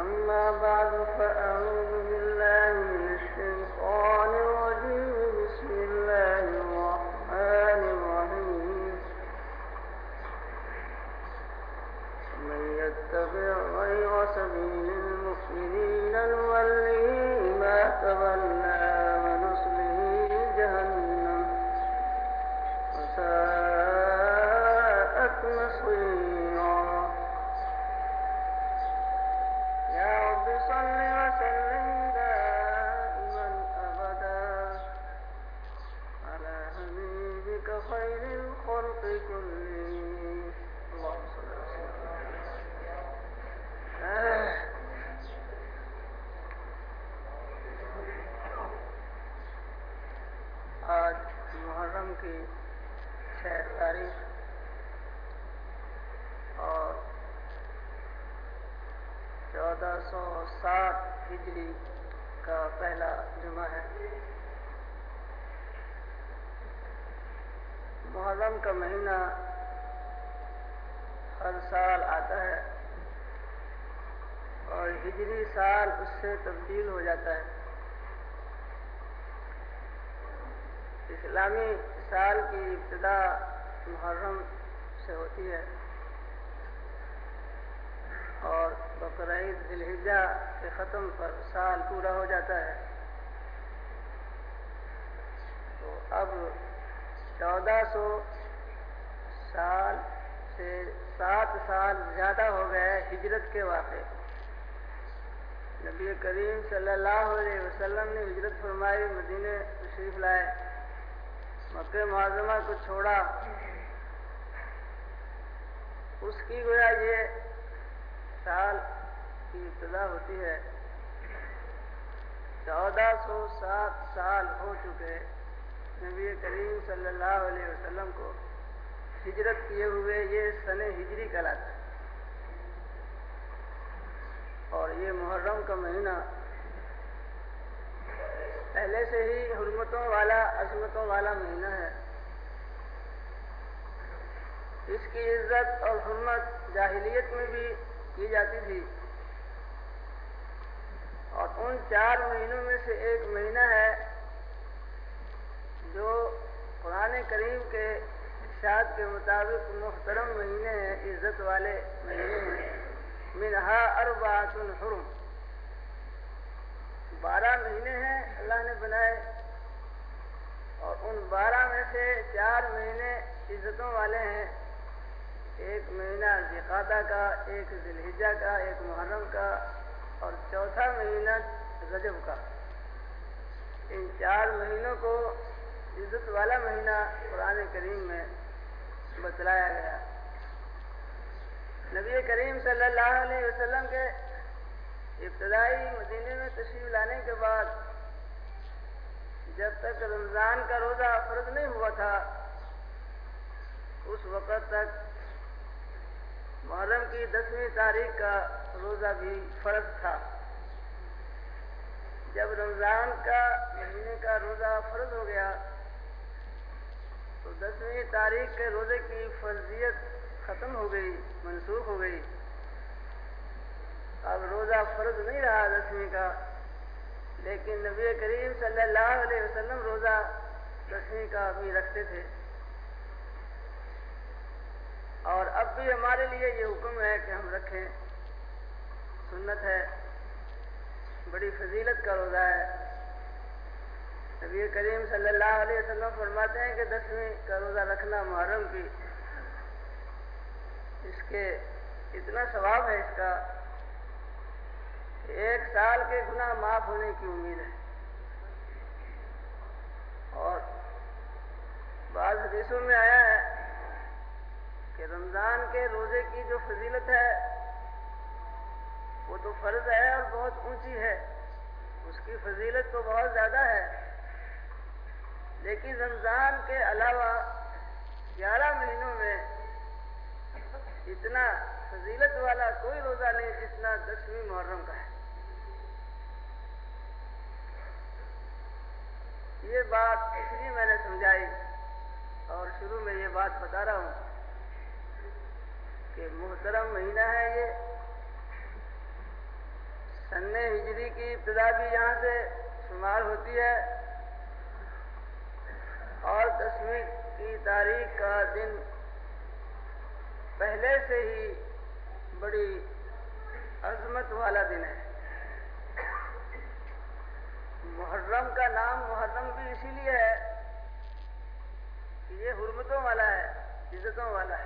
أما بعد، فأعوذ بالله من الشيطان الرجيم. بسم الله الرحمن الرحيم. من يتبع غير سبيل نوله ما تولى کی چھ تاریخ اور چودہ سو ساٹھ ہجری کا پہلا جمعہ ہے۔ محرم کا مہینہ ہر سال آتا ہے اور ہجری سال اس سے تبدیل ہو جاتا ہے۔ اسلامی سال کی ابتدا محرم سے ہوتی ہے۔ اور بقرعید ذلحجہ کے ختم پر سال پورا ہو جاتا ہے۔ تو اب چودہ سو سال سے سات سال زیادہ ہو گئے ہجرت کے واقع نبی کریم صلی اللہ علیہ وسلم نے ہجرت فرمائی، مدینہ تشریف لائے۔ مکہ معظمہ کو چھوڑا۔ اس کی گویا یہ سال کی ابتدا ہوتی ہے۔ چودہ سو سات سال ہو چکے نبی کریم صلی اللہ علیہ وسلم کو ہجرت کیے ہوئے یہ سن ہجری کہلاتا ہے۔ اور یہ محرم کا مہینہ پہلے سے ہی حرمتوں والا، عظمتوں والا مہینہ ہے۔ اس کی عزت اور حرمت جاہلیت میں بھی کی جاتی تھی۔ اور ان چار مہینوں میں سے ایک مہینہ ہے جو قرآن کریم کے ارشاد کے مطابق محترم مہینے ہیں، عزت والے مہینے ہیں۔ منہا اربعۃ الحرم بارہ مہینے ہیں، اللہ نے بنائے۔ اور ان بارہ میں سے چار مہینے عزتوں والے ہیں۔ ایک مہینہ ذقادہ کا، ایک ذلحجہ کا، ایک محرم کا، اور چوتھا مہینہ رجب کا۔ ان چار مہینوں کو عزت والا مہینہ قرآن کریم میں بتلایا گیا۔ نبی کریم صلی اللہ علیہ وسلم کے ابتدائی مدینے میں تشریف لانے کے بعد جب تک رمضان کا روزہ فرض نہیں ہوا تھا، اس وقت تک محرم کی دسویں تاریخ کا روزہ بھی فرض تھا۔ جب رمضان کا مہینے کا روزہ فرض ہو گیا، تو دسویں تاریخ کے روزے کی فرضیت ختم ہو گئی، منسوخ ہو گئی۔ اب روزہ فرض نہیں رہا دسویں کا۔ لیکن نبی کریم صلی اللہ علیہ وسلم روزہ دسویں کا بھی رکھتے تھے۔ اور اب بھی ہمارے لیے یہ حکم ہے کہ ہم رکھیں۔ سنت ہے۔ بڑی فضیلت کا روزہ ہے۔ نبی کریم صلی اللہ علیہ وسلم فرماتے ہیں کہ دسویں کا روزہ رکھنا محرم کی۔ اس کے اتنا ثواب ہے اس کا۔ ایک سال کے گناہ معاف ہونے کی امید ہے۔ اور بعض حدیثوں میں آیا ہے کہ رمضان کے روزے کی جو فضیلت ہے، وہ تو فرض ہے اور بہت اونچی ہے۔ اس کی فضیلت تو بہت زیادہ ہے۔ لیکن رمضان کے علاوہ گیارہ مہینوں میں اتنا فضیلت والا کوئی روزہ نہیں جتنا دسویں محرم کا ہے۔ یہ بات اس لیے میں نے سمجھائی اور شروع میں یہ بات بتا رہا ہوں کہ محترم مہینہ ہے یہ۔ سن ہجری کی ابتدا بھی یہاں سے شمار ہوتی ہے اور دسویں کی تاریخ کا دن پہلے سے ہی بڑی عظمت والا دن ہے۔ محرم کا نام محرم بھی اسی لیے ہے کہ یہ حرمتوں والا ہے، عزتوں والا ہے۔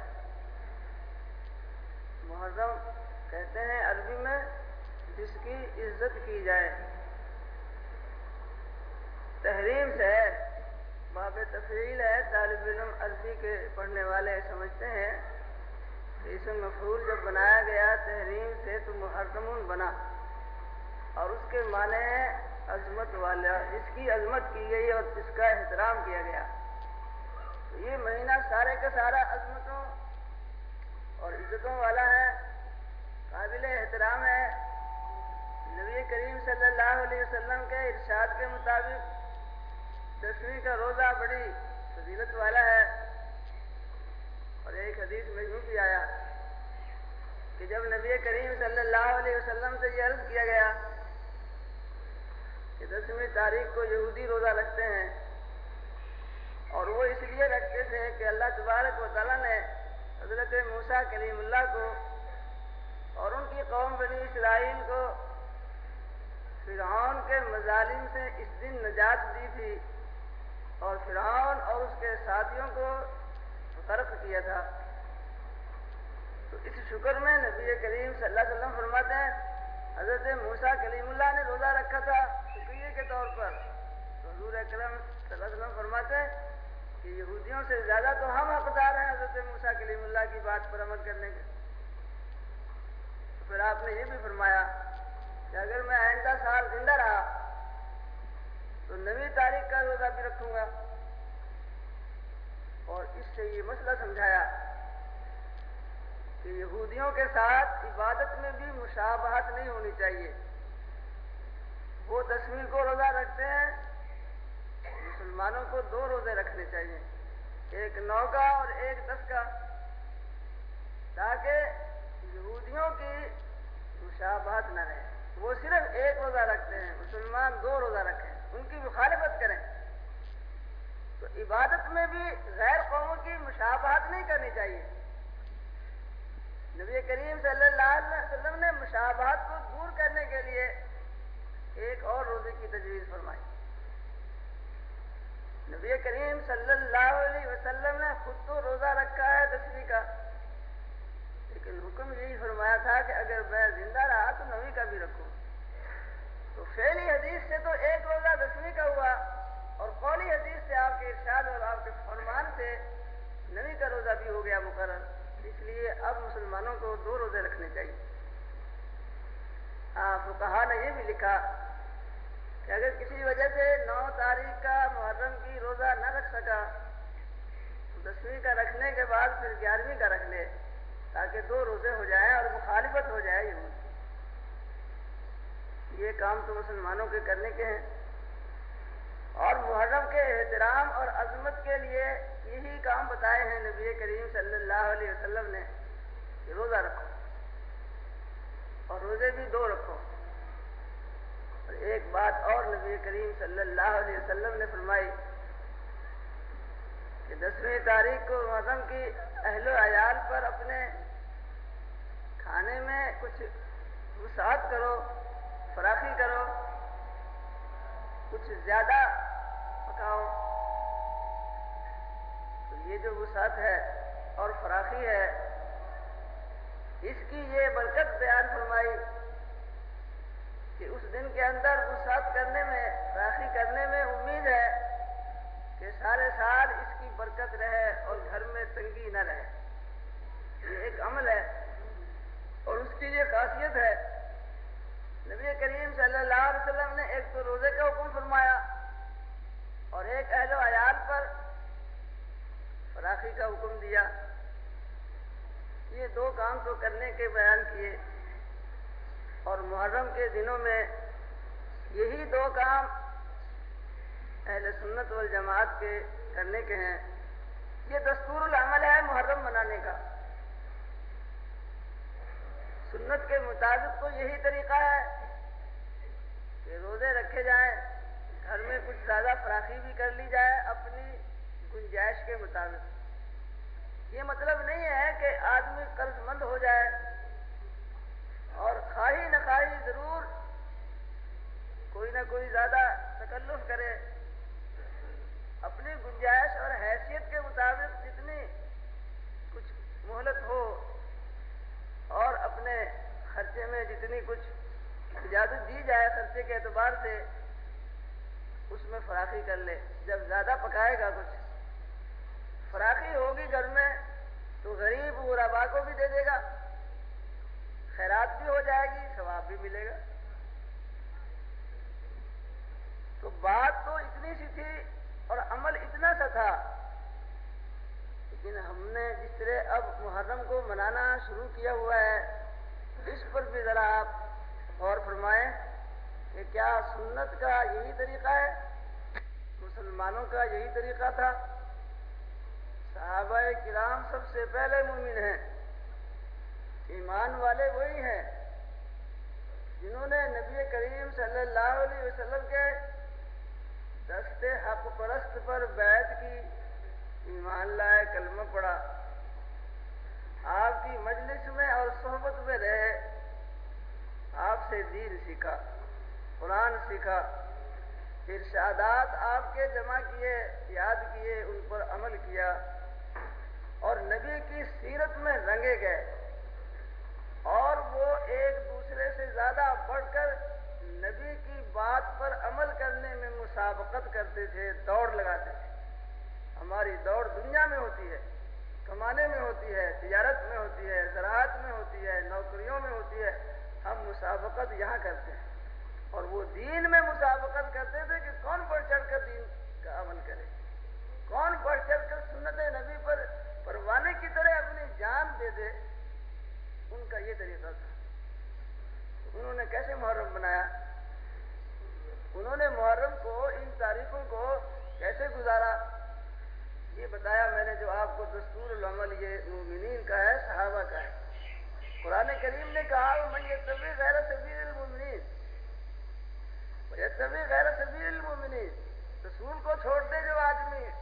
محرم کہتے ہیں عربی میں جس کی عزت کی جائے۔ تحریم سے ہے باب تفریل ہے، طالب علم عربی کے پڑھنے والے سمجھتے ہیں کہ اس مفعول جب بنایا گیا تحریم سے تو محرم بنا۔ اور اس کے معنی ہے عظمت والا، جس کی عظمت کی گئی اور جس کا احترام کیا گیا۔ تو یہ مہینہ سارے کا سارا عظمتوں اور عزتوں والا ہے، قابل احترام ہے۔ نبی کریم صلی اللہ علیہ وسلم کے ارشاد کے مطابق دسویں کا روزہ بڑی فضیلت والا ہے۔ اور ایک حدیث میں یوں بھی آیا کہ جب نبی کریم صلی اللہ علیہ وسلم سے یہ عرض کیا گیا کہ دسویں تاریخ کو یہودی روزہ رکھتے ہیں۔ اور وہ اس لیے رکھتے تھے کہ اللہ تبارک و تعالیٰ نے حضرت موسا کلیم اللہ کو اور ان کی قوم بنی اسرائیل کو فرعون کے مظالم سے اس دن نجات دی تھی اور فرعون اور اس کے ساتھیوں کو غرق کیا تھا۔ تو اس شکر میں نبی کریم صلی اللہ علیہ وسلم فرماتے ہیں، حضرت موسا کلیم اللہ نے روزہ رکھا تھا۔ کے طور پر حضور اکرم صلی اللہ علیہ وسلم فرماتے ہیں کہ یہودیوں سے زیادہ تو ہم حقدار ہیں حضرت موسا کلیم اللہ کی بات پر عمل کرنے کے۔ پھر آپ نے یہ بھی فرمایا کہ اگر میں آئندہ سال زندہ رہا تو نویں تاریخ کا روزہ بھی رکھوں گا۔ اور اس سے یہ مسئلہ سمجھایا کہ یہودیوں کے ساتھ عبادت میں بھی مشابہت نہیں ہونی چاہیے۔ وہ دسویں کو روزہ رکھتے ہیں۔ مسلمانوں کو دو روزے رکھنے چاہیے۔ ایک نو کا اور ایک دس کا تاکہ یہودیوں کی مشابہت نہ رہے۔ وہ صرف ایک روزہ رکھتے ہیں۔ مسلمان دو روزہ رکھیں۔ ان کی مخالفت کریں۔ تو عبادت میں بھی غیر قوموں کی مشابہت نہیں کرنی چاہیے۔ نبی کریم صلی اللہ علیہ وسلم نے مشابہت کو دور کرنے کے لیے ایک اور روزے کی تجویز فرمائی۔ نبی کریم صلی اللہ علیہ وسلم نے خود تو روزہ رکھا ہے دسویں کا، لیکن حکم یہی فرمایا تھا کہ اگر میں زندہ رہا تو نویں کا بھی رکھوں۔ تو فیلی حدیث سے تو ایک روزہ دسویں کا ہوا اور قولی حدیث سے آپ کے ارشاد اور آپ کے فرمان سے نویں کا روزہ بھی ہو گیا مقرر۔ اس لیے اب مسلمانوں کو دو روزے رکھنے چاہیے۔ ہاں، آپ کہا نے یہ بھی لکھا کہ اگر کسی وجہ سے نو تاریخ کا محرم کی روزہ نہ رکھ سکا، دسویں کا رکھنے کے بعد پھر گیارہویں کا رکھ لے تاکہ دو روزے ہو جائیں اور مخالفت ہو جائے یوں یہ کام تو مسلمانوں کے کرنے کے ہیں۔ اور محرم کے احترام اور عظمت کے لیے یہی کام بتائے ہیں نبی کریم صلی اللہ علیہ وسلم نے کہ روزہ رکھو۔ اور روزے بھی دو رکھو۔ اور ایک بات اور نبی کریم صلی اللہ علیہ وسلم نے فرمائی کہ دسویں تاریخ کو محرم کی اہل و عیال پر اپنے کھانے میں کچھ وسعت کرو، فراخی کرو، کچھ زیادہ پکاؤ۔ تو یہ جو وسعت ہے اور فراخی ہے اس کی یہ برکت بیان فرمائی کہ اس دن کے اندر وسعت کرنے میں فراخی کرنے میں امید ہے کہ سارے سال اس کی برکت رہے اور گھر میں تنگی نہ رہے۔ یہ ایک عمل ہے اور اس کی یہ خاصیت ہے۔ نبی کریم صلی اللہ علیہ وسلم نے ایک تو روزے کا حکم فرمایا اور ایک اہل و عیال پر فراخی کا حکم دیا۔ دو کام تو کرنے کے بیان کیے۔ اور محرم کے دنوں میں یہی دو کام اہل سنت والجماعت کے کرنے کے ہیں۔ یہ دستور العمل ہے محرم منانے کا۔ سنت کے مطابق تو یہی طریقہ ہے کہ روزے رکھے جائیں، گھر میں کچھ زیادہ فراخی بھی کر لی جائے اپنی گنجائش کے مطابق۔ یہ مطلب نہیں ہے کہ آدمی قرض مند ہو جائے اور خواہی نہ خواہی ضرور کوئی نہ کوئی زیادہ تکلف کرے۔ اپنی گنجائش اور حیثیت کے مطابق جتنی کچھ مہلت ہو اور اپنے خرچے میں جتنی کچھ اجازت دی جائے خرچے کے اعتبار سے، اس میں فراخی کر لے۔ جب زیادہ پکائے گا کچھ فراخی ہوگی گھر میں، تو غریب غربا کو بھی دے دے گا۔ خیرات بھی ہو جائے گی، ثواب بھی ملے گا۔ تو بات تو اتنی سی تھی اور عمل اتنا سا تھا۔ لیکن ہم نے جس طرح اب محرم کو منانا شروع کیا ہوا ہے، اس پر بھی ذرا آپ غور فرمائیں کہ کیا سنت کا یہی طریقہ ہے؟ مسلمانوں کا یہی طریقہ تھا؟ صحابہ کرام سب سے پہلے مومن ہیں۔ ایمان والے وہی ہیں۔ جنہوں نے نبی کریم صلی اللہ علیہ وسلم کے دست حق پرست پر بیت کی، ایمان لائے، کلمہ پڑا آپ کی مجلس میں اور صحبت میں رہے۔ آپ سے دین سیکھا، قرآن سیکھا۔ ارشادات آپ کے جمع کیے، یاد کیے، ان پر عمل کیا۔ اور نبی کی سیرت میں رنگے گئے اور وہ ایک دوسرے سے زیادہ بڑھ کر نبی کی بات پر عمل کرنے میں مسابقت کرتے تھے، دوڑ لگاتے تھے۔ ہماری دوڑ دنیا میں ہوتی ہے، کمانے میں ہوتی ہے، تجارت میں ہوتی ہے، زراعت میں ہوتی ہے، نوکریوں میں ہوتی ہے۔ ہم مسابقت یہاں کرتے ہیں۔ اور وہ دین میں مسابقت کرتے تھے کہ کون بڑھ چڑھ کر دین کا عمل کرے۔ کون بڑھ چڑھ کر سنت نبی پر پروانے کی طرح اپنی جان دے دے۔ ان کا یہ طریقہ تھا۔ انہوں نے کیسے محرم بنایا انہوں نے محرم کو، ان تاریخوں کو کیسے گزارا؟ یہ بتایا میں نے جو آپ کو دستور العمل یہ مومنین کا ہے، صحابہ کا ہے۔ قرآن کریم نے کہا، من یہ طبی غیر سبیر المومنین یہ طبی غیر سبیر المومنین رسول کو چھوڑ دے جو آدمی۔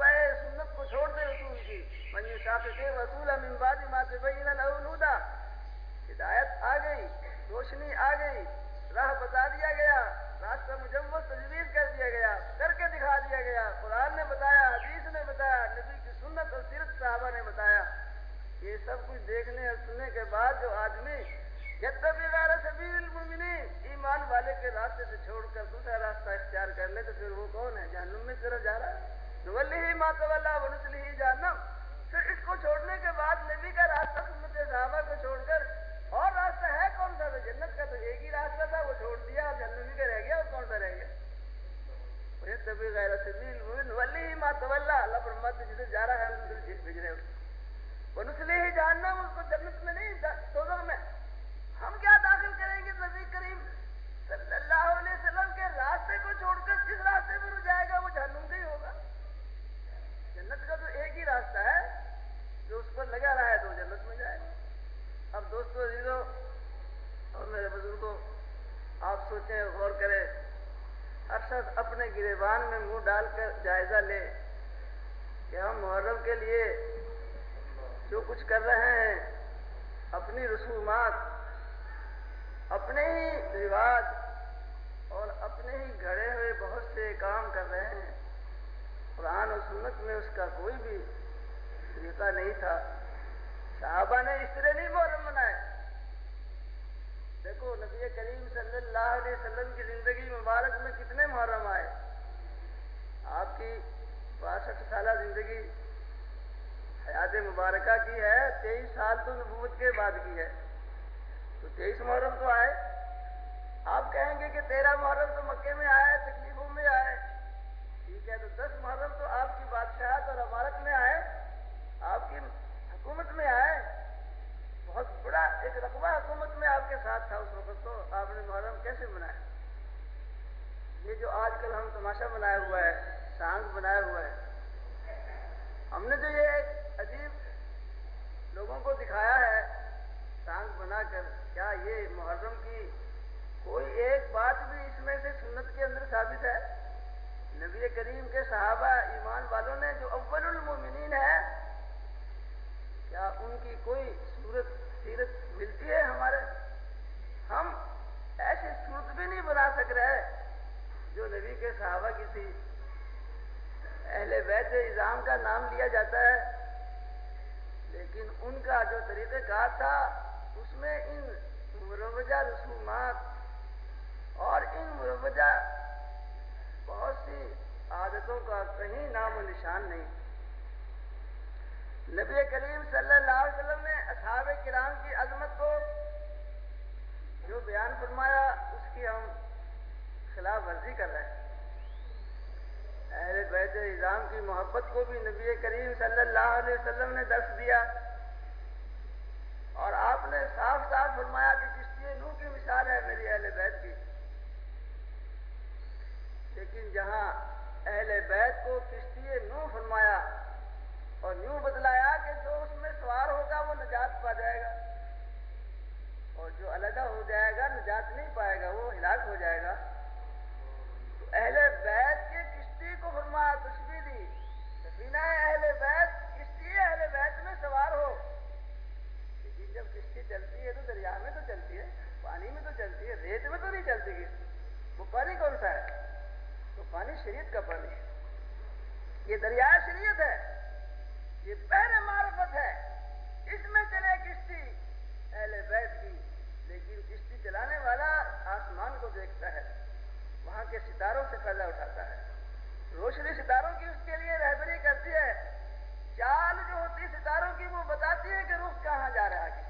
اس سنت کو چھوڑ دے رسول کی جی۔ من یہ کے رسول امبادی مات بین الہدا ہدایت آ گئی، روشنی آ گئی، راہ بتا دیا گیا، راستہ مجمت تجویز کر دیا گیا، کر کے دکھا دیا گیا۔ قرآن نے بتایا، حدیث نے بتایا، نبی کی سنت اور سیرت صحابہ نے بتایا۔ یہ سب کچھ دیکھنے اور سننے کے بعد جو آدمی ایمان والے کے راستے سے چھوڑ کر دوسرا راستہ اختیار کر لے تو پھر وہ کون ہے؟ جہنم میں طرف جا رہا ہے۔ ہی ماتولہ ونسلی ہی جانم۔ پھر اس کو چھوڑنے کے بعد نبی کا راستہ سنت صحابہ کو چھوڑ کر اور راستہ ہے کون سا جنت کا تو ایک ہی راستہ تھا وہ چھوڑ دیا اور جنت کا رہ گیا اور کون سا رہ گیا تبھی غیر سبیل ولی ہی ماں طلّہ اللہ پر مت جسے جا رہا ہے ہم دوسرے بھیج رہے ہیں وہ نسلی ہی جاننا اس کو جنت میں نہیں سوزر میں ہم کیا داخل کریں گے نبی کریم صلی اللہ علیہ وسلم کے راستے کو چھوڑ کر جس راستے میں وہ جائے گا وہ جہنم کا ہی ہوگا جنت کا تو ایک ہی راستہ ہے جو اس پر لگا رہا ہے تو جنت میں جائے گا اب دوستو عزیزو اور میرے بزرگوں آپ سوچیں غور کریں ہر شخص اپنے گریبان میں منہ ڈال کر جائزہ لے کہ ہم محرم کے لیے جو کچھ کر رہے ہیں اپنی رسومات اپنے ہی رواج اور اپنے ہی گھڑے ہوئے بہت سے کام کر رہے ہیں قرآن و سنت میں اس کا کوئی بھی طریقہ نہیں تھا صحابہ نے اس طرح نہیں محرم منائے دیکھو نبی کریم صلی اللہ علیہ وسلم کی زندگی مبارک میں کتنے محرم آئے آپ کی باسٹھ سالہ زندگی حیات مبارکہ کی ہے تیئیس سال تو نبوت کے بعد کی ہے تو تیئیس محرم تو آئے آپ کہیں گے کہ تیرہ محرم تو مکے میں آئے تکلیفوں میں آئے ٹھیک ہے تو دس محرم تو آپ کی بادشاہت اور عمارت میں آئے آپ کی حکومت میں آئے بہت بڑا ایک رقبہ حکومت میں آپ کے ساتھ تھا اس وقت تو آپ نے محرم کیسے بنایا یہ جو آج کل ہم تماشا بنایا ہوا ہے سانگ بنایا ہوا ہے ہم نے جو یہ ایک عجیب لوگوں کو دکھایا ہے سانگ بنا کر کیا یہ محرم کی کوئی ایک بات بھی اس میں نبی کریم کے صحابہ ایمان والوں نے جو اول المومنین ہے کیا ان کی کوئی صورت سیرت ملتی ہے ہمارے؟ ہم ایسی صورت بھی نہیں بنا سک رہے جو نبی کے صحابہ کی تھی۔ اہل بیت نظام کا نام لیا جاتا ہے، لیکن ان کا جو طریقہ کار تھا، اس میں ان مروجہ رسومات اور ان مروجہ بہت سی عادتوں کا کہیں نام و نشان نہیں۔ نبی کریم صلی اللہ علیہ وسلم نے اصحاب کرام کی عظمت کو جو بیان فرمایا، اس کی ہم خلاف ورزی کر رہے ہیں۔ اہل بیت نظام کی محبت کو بھی نبی کریم صلی اللہ علیہ وسلم نے درس دیا۔ اور آپ نے صاف صاف فرمایا کہ کشتی نو کی مثال ہے میری اہل بیت کی۔ لیکن جہاں اہل بیت کو کشتی نو فرمایا اور یوں بدلایا کہ جو اس میں سوار ہوگا وہ نجات پا جائے گا اور جو علیحدہ ہو جائے گا نجات نہیں پائے گا، وہ ہلاک ہو جائے گا۔ تو اہل بیت کے کشتی کو فرمایا تشبی دی۔ سفینہ اہل بیت، کشتی اہل بیت میں سوار ہو۔ لیکن جب کشتی چلتی ہے تو دریا میں تو چلتی ہے، پانی میں تو چلتی ہے، ریت میں تو نہیں چلتی کشتی۔ وہ پانی کون سا ہے؟ پانی شریعت کا پانی ہے۔ یہ دریا شریعت ہے۔ یہ پہلے معرفت ہے۔ اس میں چلے کشتی اہل بیت کی۔ لیکن کشتی چلانے والا آسمان کو دیکھتا ہے۔ وہاں کے ستاروں سے فائدہ اٹھاتا ہے۔ روشنی ستاروں کی اس کے لیے رہبری کرتی ہے۔ چال جو ہوتی ستاروں کی وہ بتاتی ہے کہ رخ کہاں جا رہا ہے۔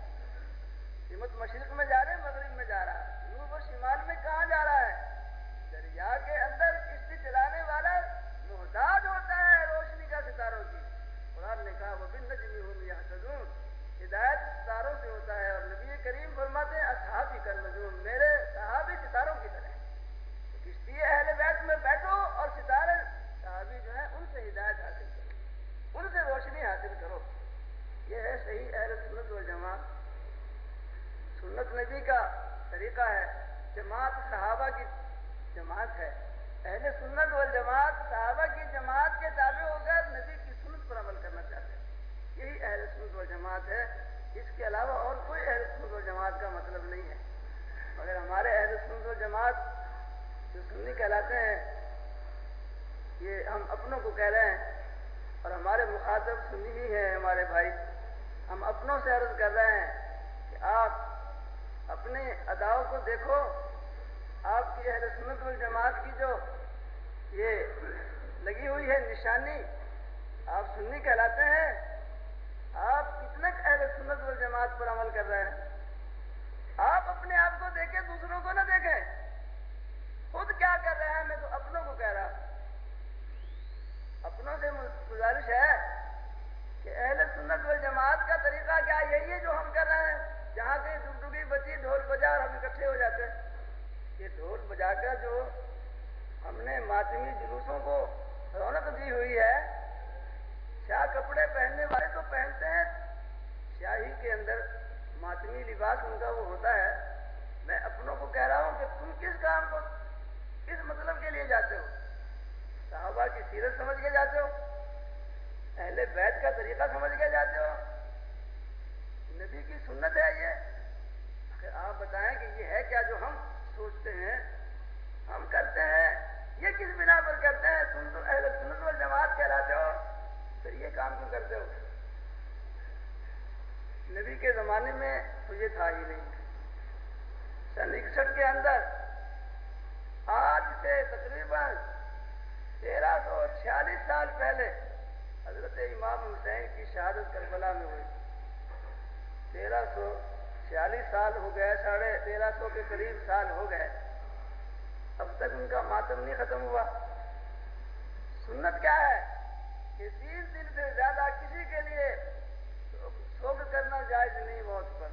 سیرت سمجھ کے جاتے ہو؟ اہل بیت کا طریقہ سمجھ کے جاتے ہو؟ نبی کی سنت ہے یہ۔ آپ بتائیں کہ یہ ہے کیا جو ہم سوچتے ہیں، ہم کرتے ہیں؟ یہ کس بنا پر کرتے ہیں؟ تم تو اہل سنت و جماعت کہلاتے ہو۔ پھر یہ کام کیوں کرتے ہو؟ نبی کے زمانے میں تو یہ تھا ہی نہیں۔ سن اکسٹھ کے اندر آج سے تقریباً تیرہ سو چھیالیس سال پہلے حضرت امام حسین کی شہادت کربلا میں ہوئی۔ تیرہ سو چھیالیس سال ہو گئے، ساڑھے تیرہ سو کے قریب سال ہو گئے۔ اب تک ان کا ماتم نہیں ختم ہوا۔ سنت کیا ہے کہ تیس دن سے زیادہ کسی کے لیے سوگ کرنا جائز نہیں موت پر۔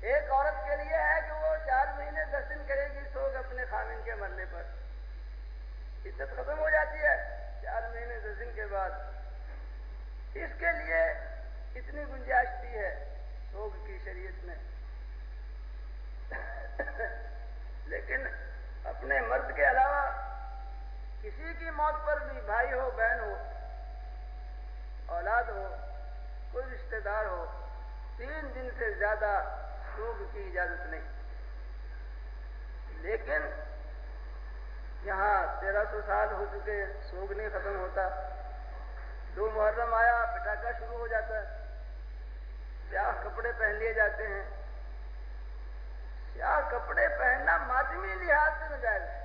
ایک عورت کے لیے ہے کہ وہ چار مہینے دس دن کرے گی سوگ اپنے خامن کے مرنے پر۔ عزت ختم ہو جاتی ہے۔ چار مہینے دس دن کے بعد۔ اس کے لیے اتنی گنجائش دی ہے سوگ کی شریعت میں۔ لیکن اپنے مرد کے علاوہ کسی کی موت پر بھی بھائی ہو، بہن ہو، اولاد ہو، کوئی رشتہ دار ہو، تین دن سے زیادہ سوگ کی اجازت نہیں۔ لیکن یہاں تیرہ سو سال ہو چکے، سوگ نہیں ختم ہوتا۔ دو محرم آیا، پٹاخہ شروع ہو جاتا ہے۔ سیاہ کپڑے پہن لیے جاتے ہیں۔ سیاہ کپڑے پہننا ماتمی لحاظ سے نجائز ہے۔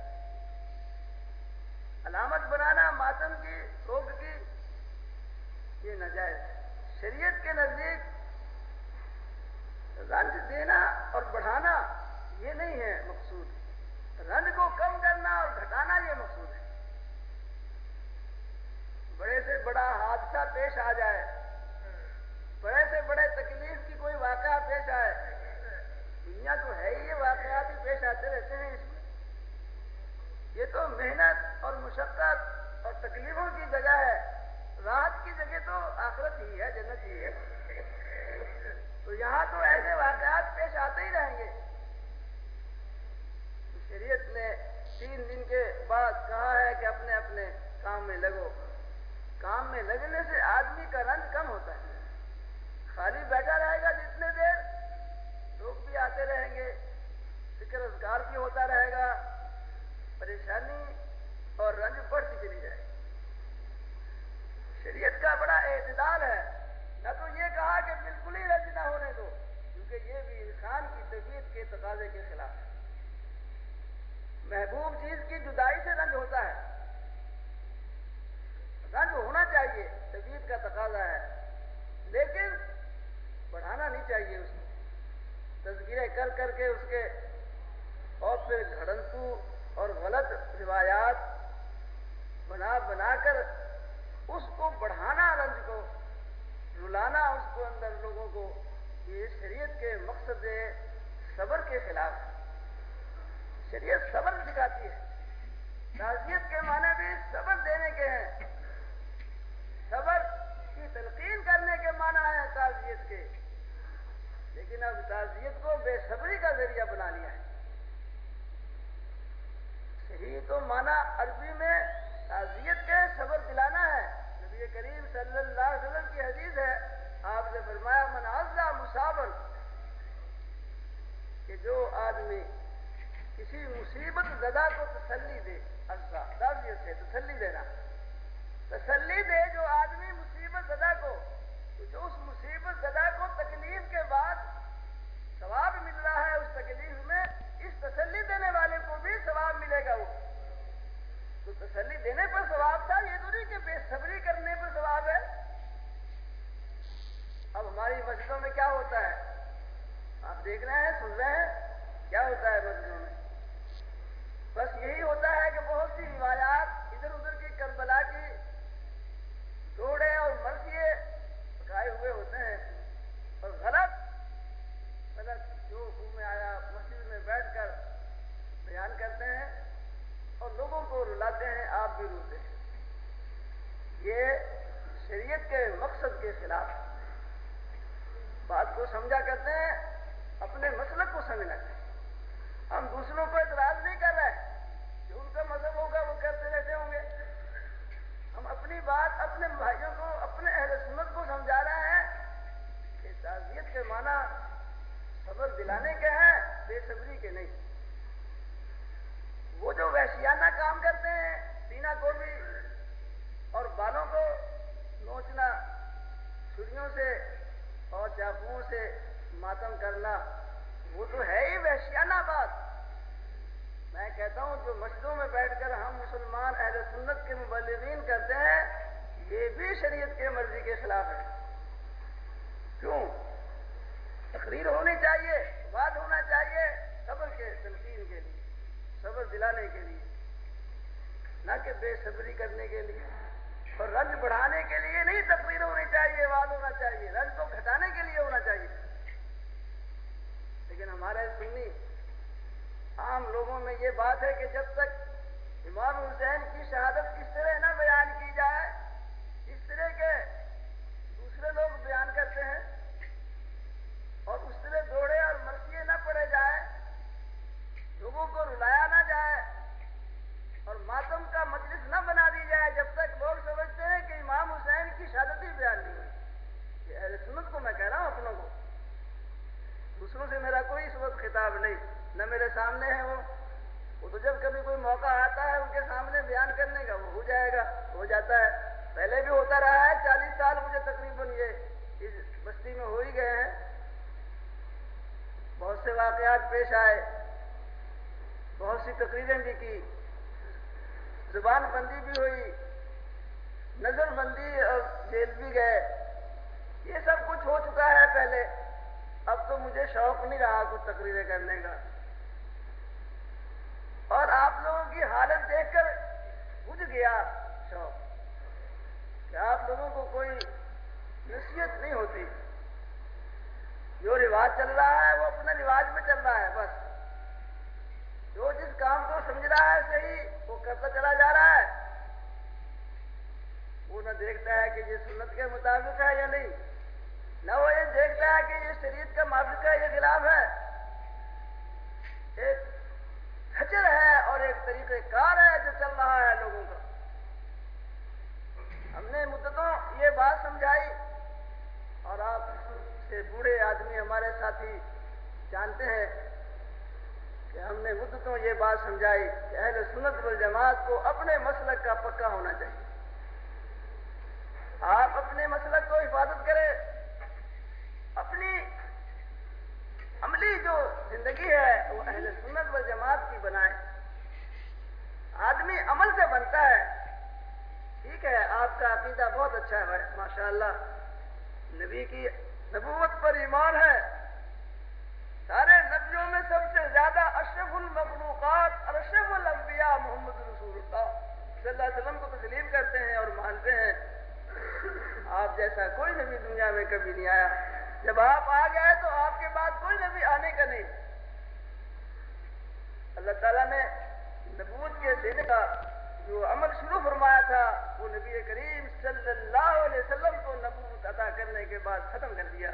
علامت بنانا ماتم کی، سوگ کی، یہ نجائز ہے۔ شریعت کے نزدیک رنج دینا اور بڑھانا یہ نہیں ہے۔ کم اور گھٹانا یہ مقصود ہے۔ بڑے سے بڑا حادثہ پیش آ جائے، بڑے سے بڑے تکلیف کی کوئی واقعہ پیش آئے، دنیا تو ہے ہی یہ واقعات ہی پیش آتے رہتے ہیں اس میں۔ یہ تو محنت اور مشقت اور تکلیفوں کی جگہ ہے رات کی جگہ تو آخرت ہی ہے، جنت ہی ہے۔ تو یہاں تو ایسے واقعات پیش آتے ہی رہیں گے۔ شریعت نے تین دن کے بعد کہا ہے کہ اپنے اپنے کام میں لگو۔ کام میں لگنے سے آدمی کا رنج کم ہوتا ہے۔ خالی بیٹھا رہے گا جتنے دیر، لوگ بھی آتے رہیں گے، فکر روزگار بھی ہوتا رہے گا، پریشانی اور رنج بڑھتی چلی جائے گی۔ شریعت کا بڑا اعتدال ہے۔ نہ تو یہ کہا کہ بالکل ہی رنج نہ ہونے دو، کیونکہ یہ بھی انسان کی طبیعت کے تقاضے کے خلاف ہے۔ محبوب چیز کی جدائی سے رنج ہوتا ہے۔ رنج ہونا چاہیے طبیعت کا تقاضا ہے، لیکن بڑھانا نہیں چاہیے اس کو۔ تذکرے کر کر کے اس کے اور پھر گھڑنتو اور غلط روایات بنا بنا کر اس کو بڑھانا، رنج کو رلانا، اس کو اندر لوگوں کو یہ شریعت کے مقصد صبر کے خلاف۔ شریعت صبر سکھاتی ہے۔ تعزیت کے معنی بھی صبر دینے کے ہیں۔ صبر کی تلقین کرنے کے معنی ہے تعزیت کے۔ لیکن اب تعزیت کو بے صبری کا ذریعہ بنا لیا ہے۔ صحیح تو معنی عربی میں تعزیت کے صبر دلانا ہے نبی کریم صلی اللہ علیہ وسلم کی حدیث ہے آپ نے فرمایا منازہ مسابر کہ جو آدمی کسی مصیبت کو تسلی دے افزا سے تسلی دینا۔ تسلی دے جو آدمی مصیبت زدہ کو جو اس مصیبت زدہ کو تکلیف کے بعد ثواب مل رہا ہے، اس تکلیف میں اس تسلی دینے والے کو بھی ثواب ملے گا وہ۔ تو تسلی دینے پر ثواب تھا، یہ تو نہیں کہ بے صبری کرنے پر ثواب ہے۔ اب ہماری مسجدوں میں کیا ہوتا ہے؟ آپ دیکھ رہے ہیں، سن رہے ہیں، کیا ہوتا ہے مسجدوں میں بس یہی ہوتا ہے کہ بہت سی روایات ادھر ادھر کی کربلا کی توڑے اور مرثیے پکائے ہوئے ہوتے ہیں اور غلط غلط جو حکم میں آیا مسجد میں بیٹھ کر بیان کرتے ہیں اور لوگوں کو ہیں، آپ بھی روتے ہیں۔ یہ شریعت کے مقصد کے خلاف بات کو سمجھا کرتے ہیں، اپنے مسلک کو سمجھنا چاہیے۔ ہم دوسروں کو اعتراض نہیں کر رہے جو ان کا مذہب ہوگا، وہ کرتے رہتے ہوں گے۔ ہم اپنی بات اپنے بھائیوں کو، اپنے اہل سنت کو سمجھا رہے ہیں کہ تعزیت کے معنی صبر دلانے کے ہیں، بے صبری کے نہیں۔ وہ جو وحشیانہ کام کرتے ہیں، سینا کو بھی اور بالوں کو نوچنا چھریوں سے اور چاقوؤں سے ماتم کرنا، وہ تو ہے ہی وحشیانہ بات۔ میں کہتا ہوں، جو مسجدوں میں بیٹھ کر ہم مسلمان اہل سنت کے مبلغین کرتے ہیں، یہ بھی شریعت کے مرضی کے خلاف ہے۔ کیوں؟ تقریر ہونی چاہیے بات ہونا چاہیے صبر کے تنقین کے لیے، صبر دلانے کے لیے۔ نہ کہ بے صبری کرنے کے لیے اور رنج بڑھانے کے لیے نہیں، تقریر ہونی چاہیے واد ہونا چاہیے، رنج کو گھٹانے کے لیے ہونا چاہیے۔ لیکن ہمارے سنی عام لوگوں میں یہ بات ہے کہ جب تک امام حسین کی شہادت کس طرح نہ بیان کی جائے اس طرح کے دوسرے لوگ بیان کرتے ہیں اور اس طرح دوڑے اور مرثیے نہ پڑے جائے لوگوں کو رلایا نہ جائے اور ماتم کا مجلس نہ دوسروں سے میرا کوئی اس وقت خطاب نہیں، نہ میرے سامنے ہیں وہ۔ وہ تو جب کبھی کوئی موقع آتا ہے ان کے سامنے بیان کرنے کا، وہ ہو جائے گا، ہو جاتا ہے۔ پہلے بھی ہوتا رہا ہے، چالیس سال مجھے تقریباً یہ اس بستی میں ہو ہی گئے ہیں۔ بہت سے واقعات پیش آئے۔ بہت سی تقریریں بھی کی۔ زبان بندی بھی ہوئی۔ نظر بندی اور جیل بھی گئے۔ یہ سب کچھ ہو چکا ہے پہلے۔ اب تو مجھے شوق نہیں رہا کچھ تقریریں کرنے کا۔ اور آپ لوگوں کی حالت دیکھ کر بجھ گیا شوق۔ کہ آپ لوگوں کو کوئی نصیحت نہیں ہوتی۔ جو رواج چل رہا ہے وہ اپنے رواج میں چل رہا ہے بس۔ جو جس کام کو سمجھ رہا ہے صحیح وہ کرتا چلا جا رہا ہے۔ وہ نہ دیکھتا ہے کہ یہ سنت کے مطابق ہے یا نہیں۔ نہ وہ یہ دیکھتا ہے کہ یہ شریعت کا موافق ہے، یہ خلاف ہے۔ ایک کھچر ہے اور ایک طریقہ کار ہے جو چل رہا ہے لوگوں کا۔ ہم نے مدتوں یہ بات سمجھائی اور آپ سے بوڑھے آدمی ہمارے ساتھی جانتے ہیں کہ ہم نے مدتوں یہ بات سمجھائی کہ اہل سنت والجماعت کو اپنے مسلک کا پکا ہونا چاہیے آپ اپنے مسلک کو حفاظت کریں اپنی عملی جو زندگی ہے، وہ اہل سنت و جماعت کی بنائے۔ آدمی عمل سے بنتا ہے۔ ٹھیک ہے، آپ کا عقیدہ بہت اچھا ہے ماشاء اللہ نبی کی نبوت پر ایمان ہے۔ سارے نبیوں میں سب سے زیادہ اشرف المخلوقات اور اشرف الانبیاء محمد رسول اللہ صلی اللہ علیہ وسلم کو تسلیم کرتے ہیں اور مانتے ہیں۔ آپ جیسا کوئی نبی دنیا میں کبھی نہیں آیا۔ جب آپ آ گئے تو آپ کے بعد کوئی نبی آنے کا نہیں۔ اللہ تعالیٰ نے نبوت کے دینے کا جو عمل شروع فرمایا تھا، وہ نبی کریم صلی اللہ علیہ وسلم کو نبوت عطا کرنے کے بعد ختم کر دیا۔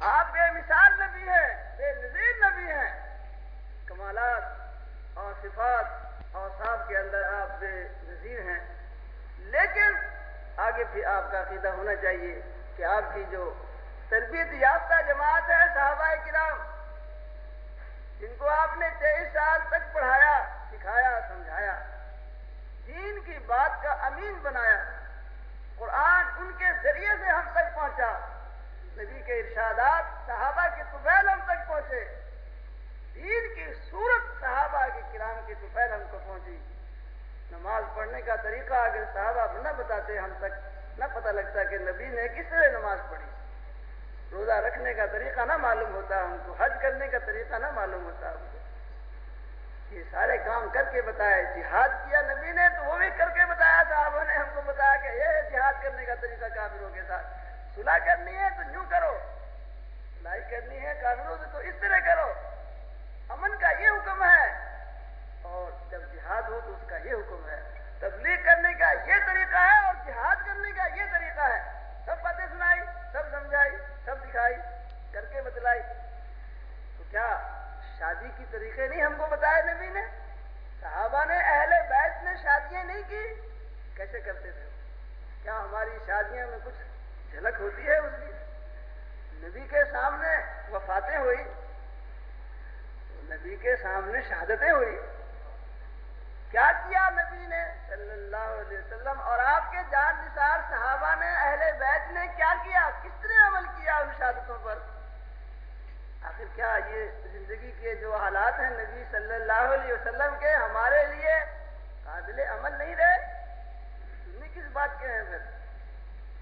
آپ بے مثال نبی ہیں، بے نظیر نبی ہیں۔ کمالات اور صفات اور صاحب کے اندر آپ بے نظیر ہیں۔ لیکن آگے بھی آپ کا عقیدہ ہونا چاہیے کہ آپ کی جو تربیت یافتہ جماعت ہے، صحابہ کرام جن کو آپ نے تیئیس سال تک پڑھایا، سکھایا، سمجھایا۔ دین کی بات کا امین بنایا۔ قرآن ان کے ذریعے سے ہم تک پہنچا۔ نبی کے ارشادات صحابہ کے طفیل ہم تک پہنچے۔ دین کی صورت صحابہ کے کرام کی طفیل ہم کو پہنچی۔ نماز پڑھنے کا طریقہ اگر صحابہ نہ بتاتے ہم تک، نہ پتہ لگتا کہ نبی نے کس طرح نماز پڑھی۔ روزہ رکھنے کا طریقہ نہ معلوم ہوتا ان کو حج کرنے کا طریقہ نہ معلوم ہوتا ان کو یہ سارے کام کر کے بتایا، جہاد کیا نبی نے تو وہ بھی کر کے بتایا صاحبوں نے ہم کو بتایا کہ یہ جہاد کرنے کا طریقہ کافروں کے ساتھ۔ صلح کرنی ہے تو یوں کرو سلائی کرنی ہے کافروں سے تو اس طرح کرو۔ امن کا یہ حکم ہے۔ اور جب جہاد ہو تو اس کا یہ حکم ہے۔ تبلیغ کرنے کا یہ طریقہ ہے اور جہاد کرنے کا یہ طریقہ ہے سب باتیں سنائی سب سمجھائی سب دکھائی کر کے بتلائی تو کیا شادی کی طریقے نہیں ہم کو بتایا نبی نے؟ صحابہ نے اہل بیت نے شادیاں نہیں کی؟ کیسے کرتے تھے؟ کیا ہماری شادیاں میں کچھ جھلک ہوتی ہے اس کی؟ نبی کے سامنے وفاتیں ہوئی۔ نبی کے سامنے شہادتیں ہوئی۔ کیا کیا نبی نے صلی اللہ علیہ وسلم اور آپ کے جان نثار صحابہ نے اہل بیت نے کیا کیا؟ کس طرح عمل کیا ان شہادتوں پر؟ آخر کیا یہ زندگی کے جو حالات ہیں نبی صلی اللہ علیہ وسلم کے ہمارے لیے قابل عمل نہیں رہے؟ سنی کس بات کے ہیں پھر؟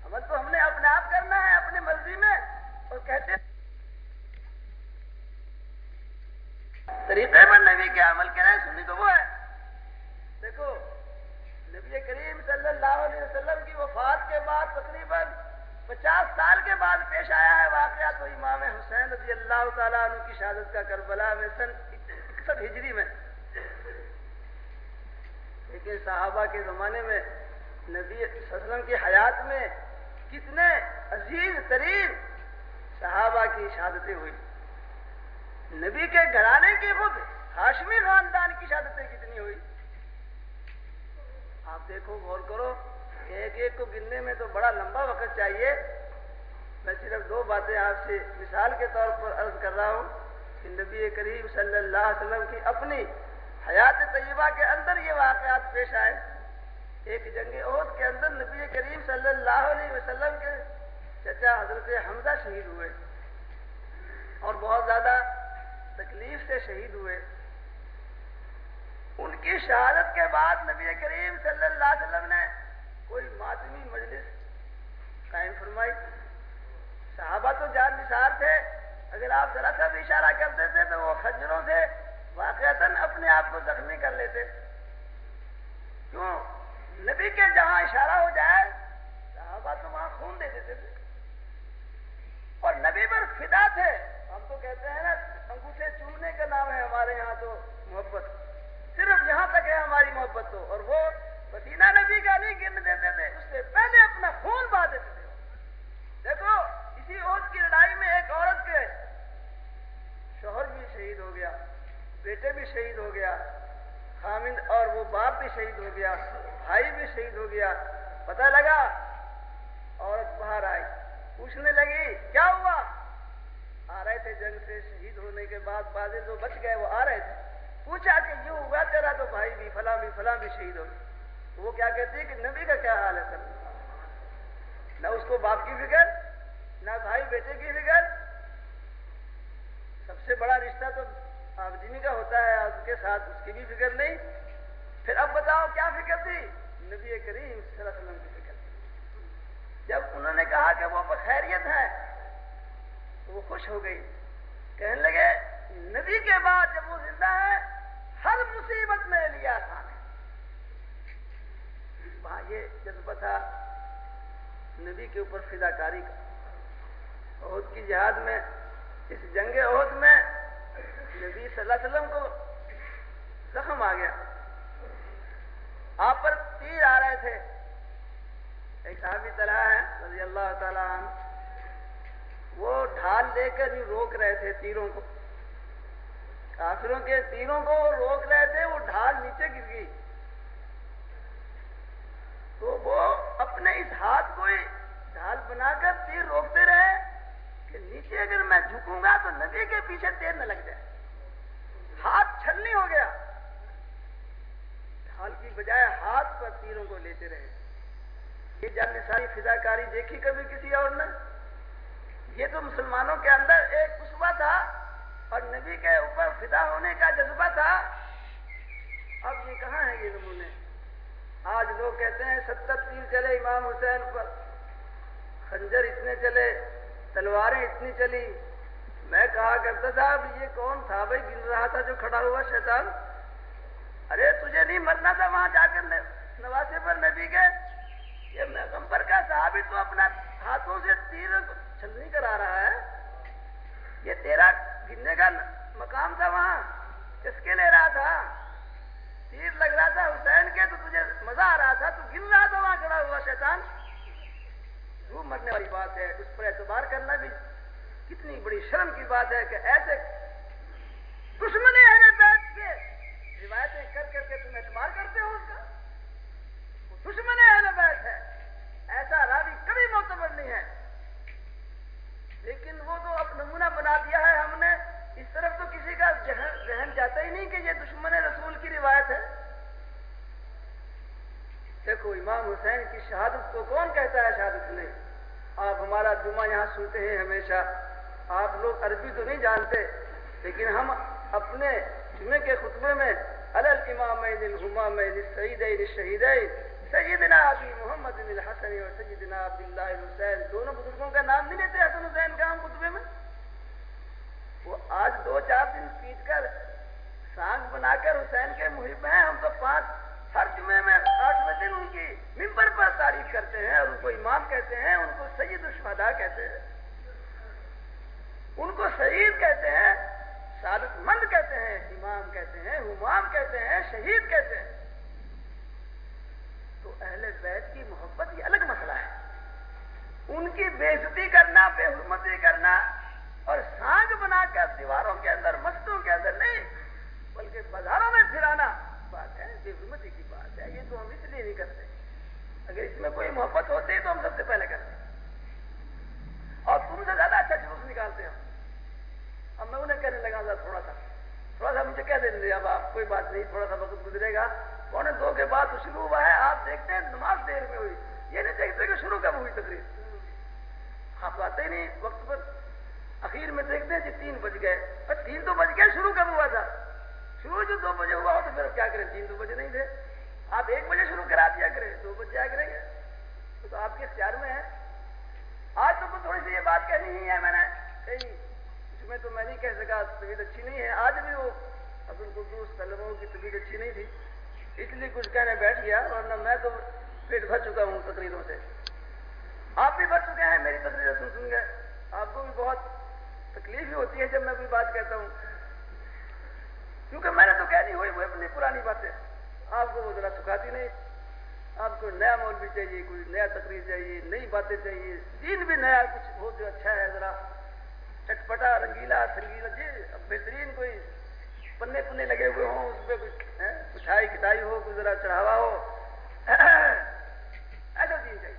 عمل تو ہم نے اپنے آپ کرنا ہے اپنے مرضی میں۔ اور کہتے طریقے پر نبی کے عمل کریں سنی تو وہ ہے۔ دیکھو، نبی کریم صلی اللہ علیہ وسلم کی وفات کے بعد تقریباً پچاس سال کے بعد پیش آیا ہے واقعہ تو امام حسین رضی اللہ تعالیٰ عنہ کی شہادت کا کربلا میں سن اکسٹھ ہجری میں۔ لیکن صحابہ کے زمانے میں نبی صلی اللہ علیہ وسلم کی حیات میں کتنے عزیز ترین صحابہ کی شہادتیں ہوئی۔ نبی کے گھرانے کی خود ہاشمی خاندان کی شہادتیں کتنی ہوئی۔ آپ دیکھو، غور کرو۔ ایک ایک کو گننے میں تو بڑا لمبا وقت چاہیے۔ میں صرف دو باتیں آپ سے مثال کے طور پر عرض کر رہا ہوں۔ کہ نبی کریم صلی اللہ علیہ وسلم کی اپنی حیات طیبہ کے اندر یہ واقعات پیش آئے۔ ایک جنگ عہد کے اندر نبی کریم صلی اللہ علیہ وسلم کے چچا حضرت حمزہ شہید ہوئے۔ اور بہت زیادہ تکلیف سے شہید ہوئے۔ ان کی شہادت کے بعد نبی کریم صلی اللہ علیہ وسلم نے کوئی ماتمی مجلس قائم فرمائی۔ صحابہ تو جان نثار تھے، اگر آپ ذرا سا بھی اشارہ کرتے تھے تو وہ خجروں سے واقعات اپنے آپ کو زخمی کر لیتے۔ کیوں؟ نبی کے جہاں اشارہ ہو جائے، صحابہ تو وہاں خون دے دیتے تھے۔ اور نبی پر فدا تھے۔ ہم تو کہتے ہیں نا، انگوٹھے چومنے کا نام ہے ہمارے یہاں تو محبت۔ صرف یہاں تک ہے ہماری محبت تو، اور وہ پسینہ نبی کا نہیں گرنے دیتے تھے، اس سے پہلے اپنا خون با دیتے تھے۔ دیکھو، اسی عورت کی لڑائی میں ایک عورت کے شوہر بھی شہید ہو گیا، بیٹے بھی شہید ہو گیا، خامند اور وہ باپ بھی شہید ہو گیا، بھائی بھی شہید ہو گیا۔ پتہ لگا، عورت باہر آئی۔ پوچھنے لگی، کیا ہوا؟ آ رہے تھے جنگ سے، شہید ہونے کے بعد بازے جو بچ گئے وہ آ رہے تھے۔ پوچھا کہ یہ ہوا تیرا تو بھائی بھی فلاں بھی فلاں بھی شہید ہو وہ کیا کہتی ہے کہ نبی کا کیا حال ہے سر؟ نہ اس کو باپ کی فکر، نہ بھائی بیٹے کی فکر۔ سب سے بڑا رشتہ تو آبدینی کا ہوتا ہے اس کے ساتھ اس کی بھی فکر نہیں۔ پھر اب بتاؤ کیا فکر تھی؟ نبی کریم صلی اللہ علیہ وسلم کی فکر تھی۔ جب انہوں نے کہا کہ وہ بخیریت ہے، تو وہ خوش ہو گئی۔ کہنے لگے، نبی کے بعد جب وہ زندہ ہے، ہر مصیبت میں لیا آسان ہے وہاں یہ جذبہ تھا نبی کے اوپر فدا کاری کا۔ عہد کی جہاد میں، اس جنگ عہد میں نبی صلی اللہ علیہ وسلم کو زخم آ گیا۔ آپ پر تیر آ رہے تھے۔ ایک صحابی طلحہ ہے، رضی اللہ تعالیٰ عنہ، وہ ڈھال لے کر ہی روک رہے تھے تیروں کو۔ کافروں کے تیروں کو وہ روک رہے تھے، وہ ڈھال نیچے گر گئی۔ تو وہ اپنے اس ہاتھ کو ڈھال بنا کر تیر روکتے رہے کہ نیچے اگر میں جھکوں گا تو نبی کے پیچھے تیر نہ لگ جائے۔ ہاتھ چھلنی ہو گیا۔ ڈھال کی بجائے ہاتھ پر تیروں کو لیتے رہے۔ یہ جان ساری فضا کاری دیکھی کبھی کسی اور نے؟ یہ تو مسلمانوں کے اندر ایک اسبا تھا اور نبی کے اوپر فدا ہونے کا جذبہ تھا۔ اب یہ کہاں ہے یہ نمونے؟ آج لوگ کہتے ہیں ستر تیر چلے امام حسین پر۔ خنجر اتنے چلے، تلواریں اتنی چلی۔ میں کہا کرتا تھا یہ کون تھا؟ بھائی گن رہا تھا جو کھڑا ہوا شیطان۔ ارے تجھے نہیں مرنا تھا وہاں جا کر؟ نواسے پر نبی کے یہ میغمبر کا صحابی تو اپنا ہاتھوں سے تیر چھلنی کرا رہا ہے۔ یہ تیرا گرنے کا مقام تھا وہاں۔ کس کے لے رہا تھا؟ تیر لگ رہا تھا حسین کے تو تجھے مزہ آ رہا تھا، تو گر رہا تھا وہاں کھڑا ہوا شیطان۔ وہ مرنے والی بات ہے، اس پر اعتبار کرنا بھی کتنی بڑی شرم کی بات ہے کہ ایسے دشمن اہل بیت کے۔ روایتیں کر کر کے تم اعتبار کرتے ہو اس کا؟ وہ دشمن اہل بیت ہے ایسا راوی کبھی معتبر نہیں ہے لیکن وہ تو اب نمونہ بنا دیا ہے ہم نے اس طرف تو کسی کا ذہن جاتا ہی نہیں کہ یہ دشمن رسول کی روایت ہے دیکھو امام حسین کی شہادت کو کون کہتا ہے شہادت نہیں آپ ہمارا جمعہ یہاں سنتے ہیں ہمیشہ۔ آپ لوگ عربی تو نہیں جانتے، لیکن ہم اپنے جمعے کے خطبے میں الل امام سعید شہید سیدنا ابی محمد الحسن اور سیدنا عبداللہ حسین، دونوں بزرگوں کا نام نہیں لیتے حسن حسین کا ہم خطبے میں؟ وہ آج دو چار دن پیٹ کر سانگ بنا کر حسین کے محب ہیں، ہم تو پانچ ہر جمعے میں دن ان کی ممبر پر تعریف کرتے ہیں اور ان کو امام کہتے ہیں، ان کو سید الشہدا کہتے ہیں۔ ان کو شہید کہتے ہیں سعادت مند کہتے ہیں، امام کہتے ہیں، حمام کہتے ہیں، شہید کہتے ہیں۔ تو اہل بیت کی محبت یہ الگ مسئلہ ہے۔ ان کی بےزتی کرنا، بے حرمتی کرنا اور سانگ بنا کر دیواروں کے اندر مسجدوں کے اندر نہیں، بلکہ بازاروں میں پھرانا بات ہے بے حرمتی کی بات ہے یہ تو ہم اس لیے نہیں کرتے۔ اگر اس میں کوئی محبت ہوتی تو ہم سب سے پہلے کرتے اور تم سے زیادہ اچھا جلوس نکالتے ہم اب میں انہیں کہنے لگا سے کہہ دیں اب آپ کوئی بات نہیں، تھوڑا سا وقت گزرے گا۔ پونے دو کے بعد شروع ہوا ہے، آپ دیکھتے ہیں نماز دیر میں ہوئی۔ یہ نہیں دیکھتے کہ شروع کب ہوئی تقریر۔ آپ آتے نہیں وقت پر۔ اخیر میں دیکھتے ہیں جی تین بج گئے۔ پر تین تو بج گئے، شروع کب ہوا تھا؟ شروع جو دو بجے ہوا ہو تو پھر کیا کریں؟ تین دو بجے نہیں تھے۔ آپ ایک بجے شروع کرا دیا کریں دو بجے آ کریں گے۔ تو آپ کے اختیار میں ہے آج تو تھوڑی سی یہ بات کہنی ہی ہے میں نے۔ کہیں اس میں تو میں نہیں کہہ سکا طبیعت اچھی نہیں ہے۔ آج بھی وہ عبد القدوس طلبوں کی طبیعت اچھی نہیں تھی۔ اس لیے کچھ کہنے بیٹھ گیا ورنہ میں تو پیٹ بھر چکا ہوں تقریروں سے۔ آپ بھی بھر چکے ہیں میری تقریریں سن سن گئے آپ کو بھی بہت تکلیف ہی ہوتی ہے جب میں کوئی بات کہتا ہوں۔ کیونکہ میں نے تو کہنی ہوئی وہ اپنی پرانی باتیں۔ آپ کو وہ ذرا سکھاتی نہیں۔ آپ کو نیا مول بھی چاہیے، کوئی نیا تقریر چاہیے، نئی باتیں چاہیے، دین بھی نیا، کچھ ہو جو اچھا ہے ذرا۔ چٹپٹا رنگیلا سنگیلا جی بہترین کوئی پنے پنے لگے ہوئے ہوں، اس پہ کچھ کچھائی کٹائی ہو، کوئی ذرا چڑھاوا ہو۔ ایسا دین چاہیے۔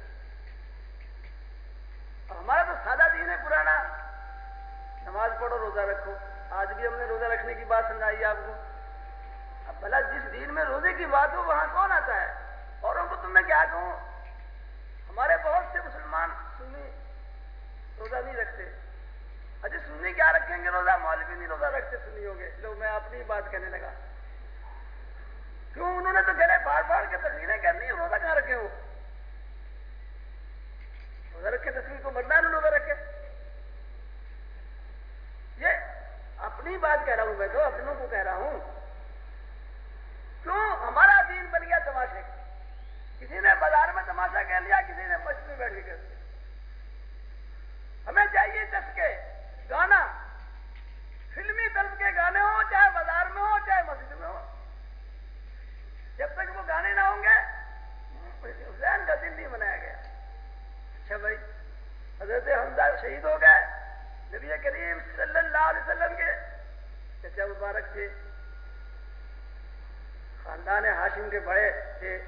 ہمارا تو سادہ دین ہے، پرانا۔ نماز پڑھو، روزہ رکھو۔ آج بھی ہم نے روزہ رکھنے کی بات سمجھائی آپ کو۔ بھلا جس دین میں روزے کی بات ہو، وہاں کون آتا ہے؟ اوروں کو تم میں کیا کہوں؟ ہمارے بہت سے مسلمان سنی روزہ نہیں رکھتے۔ اجے سنی کیا رکھیں گے روزہ؟ مولوی نہیں روزہ رکھتے سنی ہوگے لوگ میں اپنی بات کہنے لگا۔ کیوں؟ انہوں نے تو گلے پھاڑ پھاڑ کے تصویریں کرنی ہے روزہ کہاں رکھے ہو روزہ رکھے تصویر کو مردان روزہ رکھے۔ یہ اپنی بات کہہ رہا ہوں، میں تو اپنوں کو کہہ رہا ہوں۔ کیوں؟ ہمارا دین بن گیا تماشے کا۔ کسی نے بازار میں تماشا کہہ لیا، کسی نے مسجد میں بیٹھ کے کر ہمیں چاہیے چسکے، گانا۔ فلمی طرز کے گانے ہوں، چاہے بازار میں ہو چاہے مسجد میں ہو جب تک وہ گانے نہ ہوں گے، حسین کا دل نہیں بنایا گیا۔ اچھا بھائی، حضرت حمزہ شہید ہو گئے، نبی کریم صلی اللہ علیہ وسلم کے، چچا مبارک تھے خاندان ہاشم کے بڑے تھے۔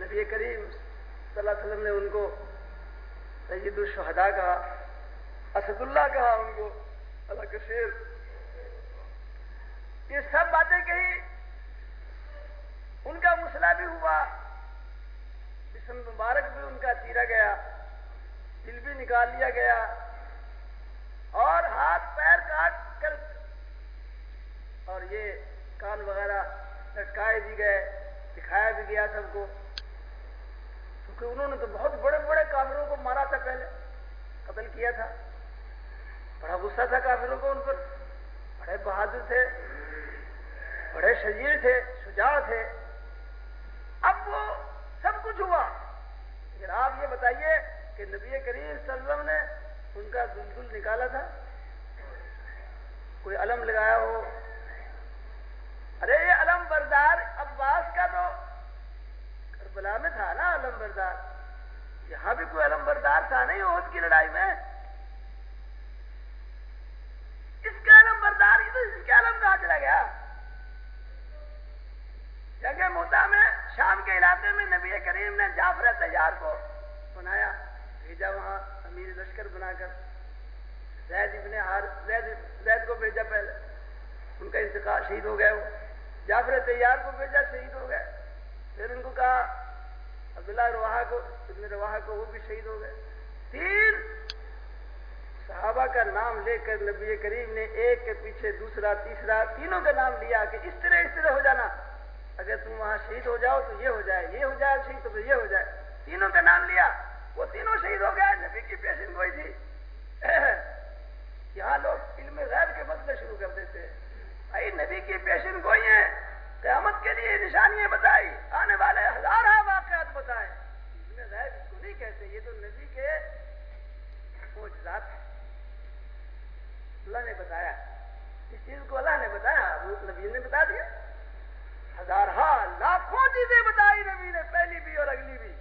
نبی کریم صلی اللہ علیہ وسلم نے ان کو سید الشہداء کہا، اسد اللہ کہا ان کو، اللہ کے شیر۔ یہ سب باتیں کہی ان کا مسئلہ بھی ہوا۔ جسم مبارک بھی ان کا چیرا گیا، دل بھی نکال لیا گیا۔ اور ہاتھ پیر کاٹ کر اور یہ کان وغیرہ لٹکائے بھی گئے، دکھایا بھی گیا سب کو۔ کیونکہ انہوں نے تو بہت بڑے بڑے کافروں کو مارا تھا پہلے، قتل کیا تھا۔ بڑا غصہ تھا کافروں کو ان پر۔ بڑے بہادر تھے، بڑے شجیر تھے، شجاع تھے۔ اب وہ سب کچھ ہوا۔ لیکن آپ یہ بتائیے کہ نبی کریم صلی اللہ علیہ وسلم نے ان کا دلدل نکالا تھا؟ کوئی علم لگایا ہو؟ ارے یہ علم بردار عباس کا تو کربلا میں تھا نا علم بردار۔ یہاں بھی کوئی علم بردار تھا نہیں عہد کی لڑائی میں؟ اس کا علم بردار تو اس کا علم کہاں چلا گیا؟ جگہ موتا میں شام کے علاقے میں نبی کریم نے جعفر تیار کو بنایا، بھیجا وہاں امیر لشکر بنا کر۔ زید ابن ہار زید زید کو بھیجا پہلے۔ ان کا انتقال شہید ہو گئے وہ۔ جعفر تیار کو بھیجا، شہید ہو گئے۔ پھر ان کو کہا، عبداللہ روا کو، ابن روا کو، وہ بھی شہید ہو گئے۔ تین صحابہ کا نام لے کر نبی کریم نے ایک کے پیچھے دوسرا، تیسرا، تینوں کا نام لیا کہ اس طرح اس طرح ہو جانا۔ اگر تم وہاں شہید ہو جاؤ تو یہ ہو جائے، یہ ہو جائے، شہید تو پھر یہ ہو جائے۔ تینوں کا نام لیا، وہ تینوں شہید ہو گئے، نبی کی پیشن گوئی تھی۔ یہاں لوگ علم غیر کے مسئلے شروع کر دیتے بھائی، نبی کی پیشن گوئی کے لیے نشانیاں بتائی۔ آنے والے ہزار واقعات بتائے۔ علم غیر اس کو نہیں کہتے، یہ تو نبی کے معجزات ہیں۔ اللہ نے بتایا۔ اس چیز کو اللہ نے بتایا نبی نے بتا دیا۔ ہزار لاکھوں چیزیں بتائی نبی نے، پہلی بھی اور اگلی بھی۔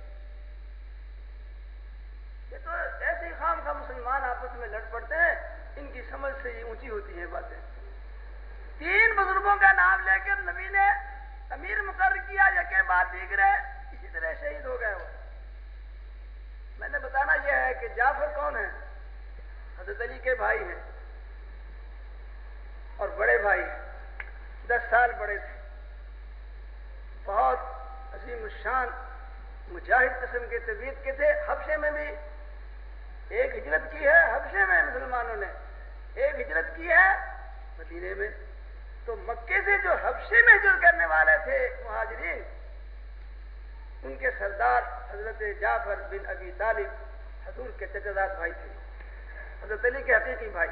یہ تو ایسے ہی خام خام مسلمان آپس میں لڑ پڑتے ہیں۔ ان کی سمجھ سے یہ اونچی ہوتی ہیں باتیں۔ تین بزرگوں کا نام لے کر نبی نے امیر مقرر کیا یقے بات دیگر ہے اسی طرح شہید ہو گئے وہ۔ میں نے بتانا یہ ہے کہ جعفر کون ہے حضرت علی کے بھائی ہیں اور بڑے بھائی ہیں۔ دس سال بڑے تھے۔ بہت عظیم الشان، مجاہد قسم کے طبیعت کے تھے۔ حبشے میں بھی ایک ہجرت کی ہے، حبشے میں مسلمانوں نے۔ ایک ہجرت کی ہے مدینے میں۔ تو مکے سے جو حبشے میں ہجرت کرنے والے تھے، مہاجرین، ان کے سردار حضرت جعفر بن ابی طالب حضور کے چچزاد بھائی تھے۔ حضرت علی کے حقیقی بھائی۔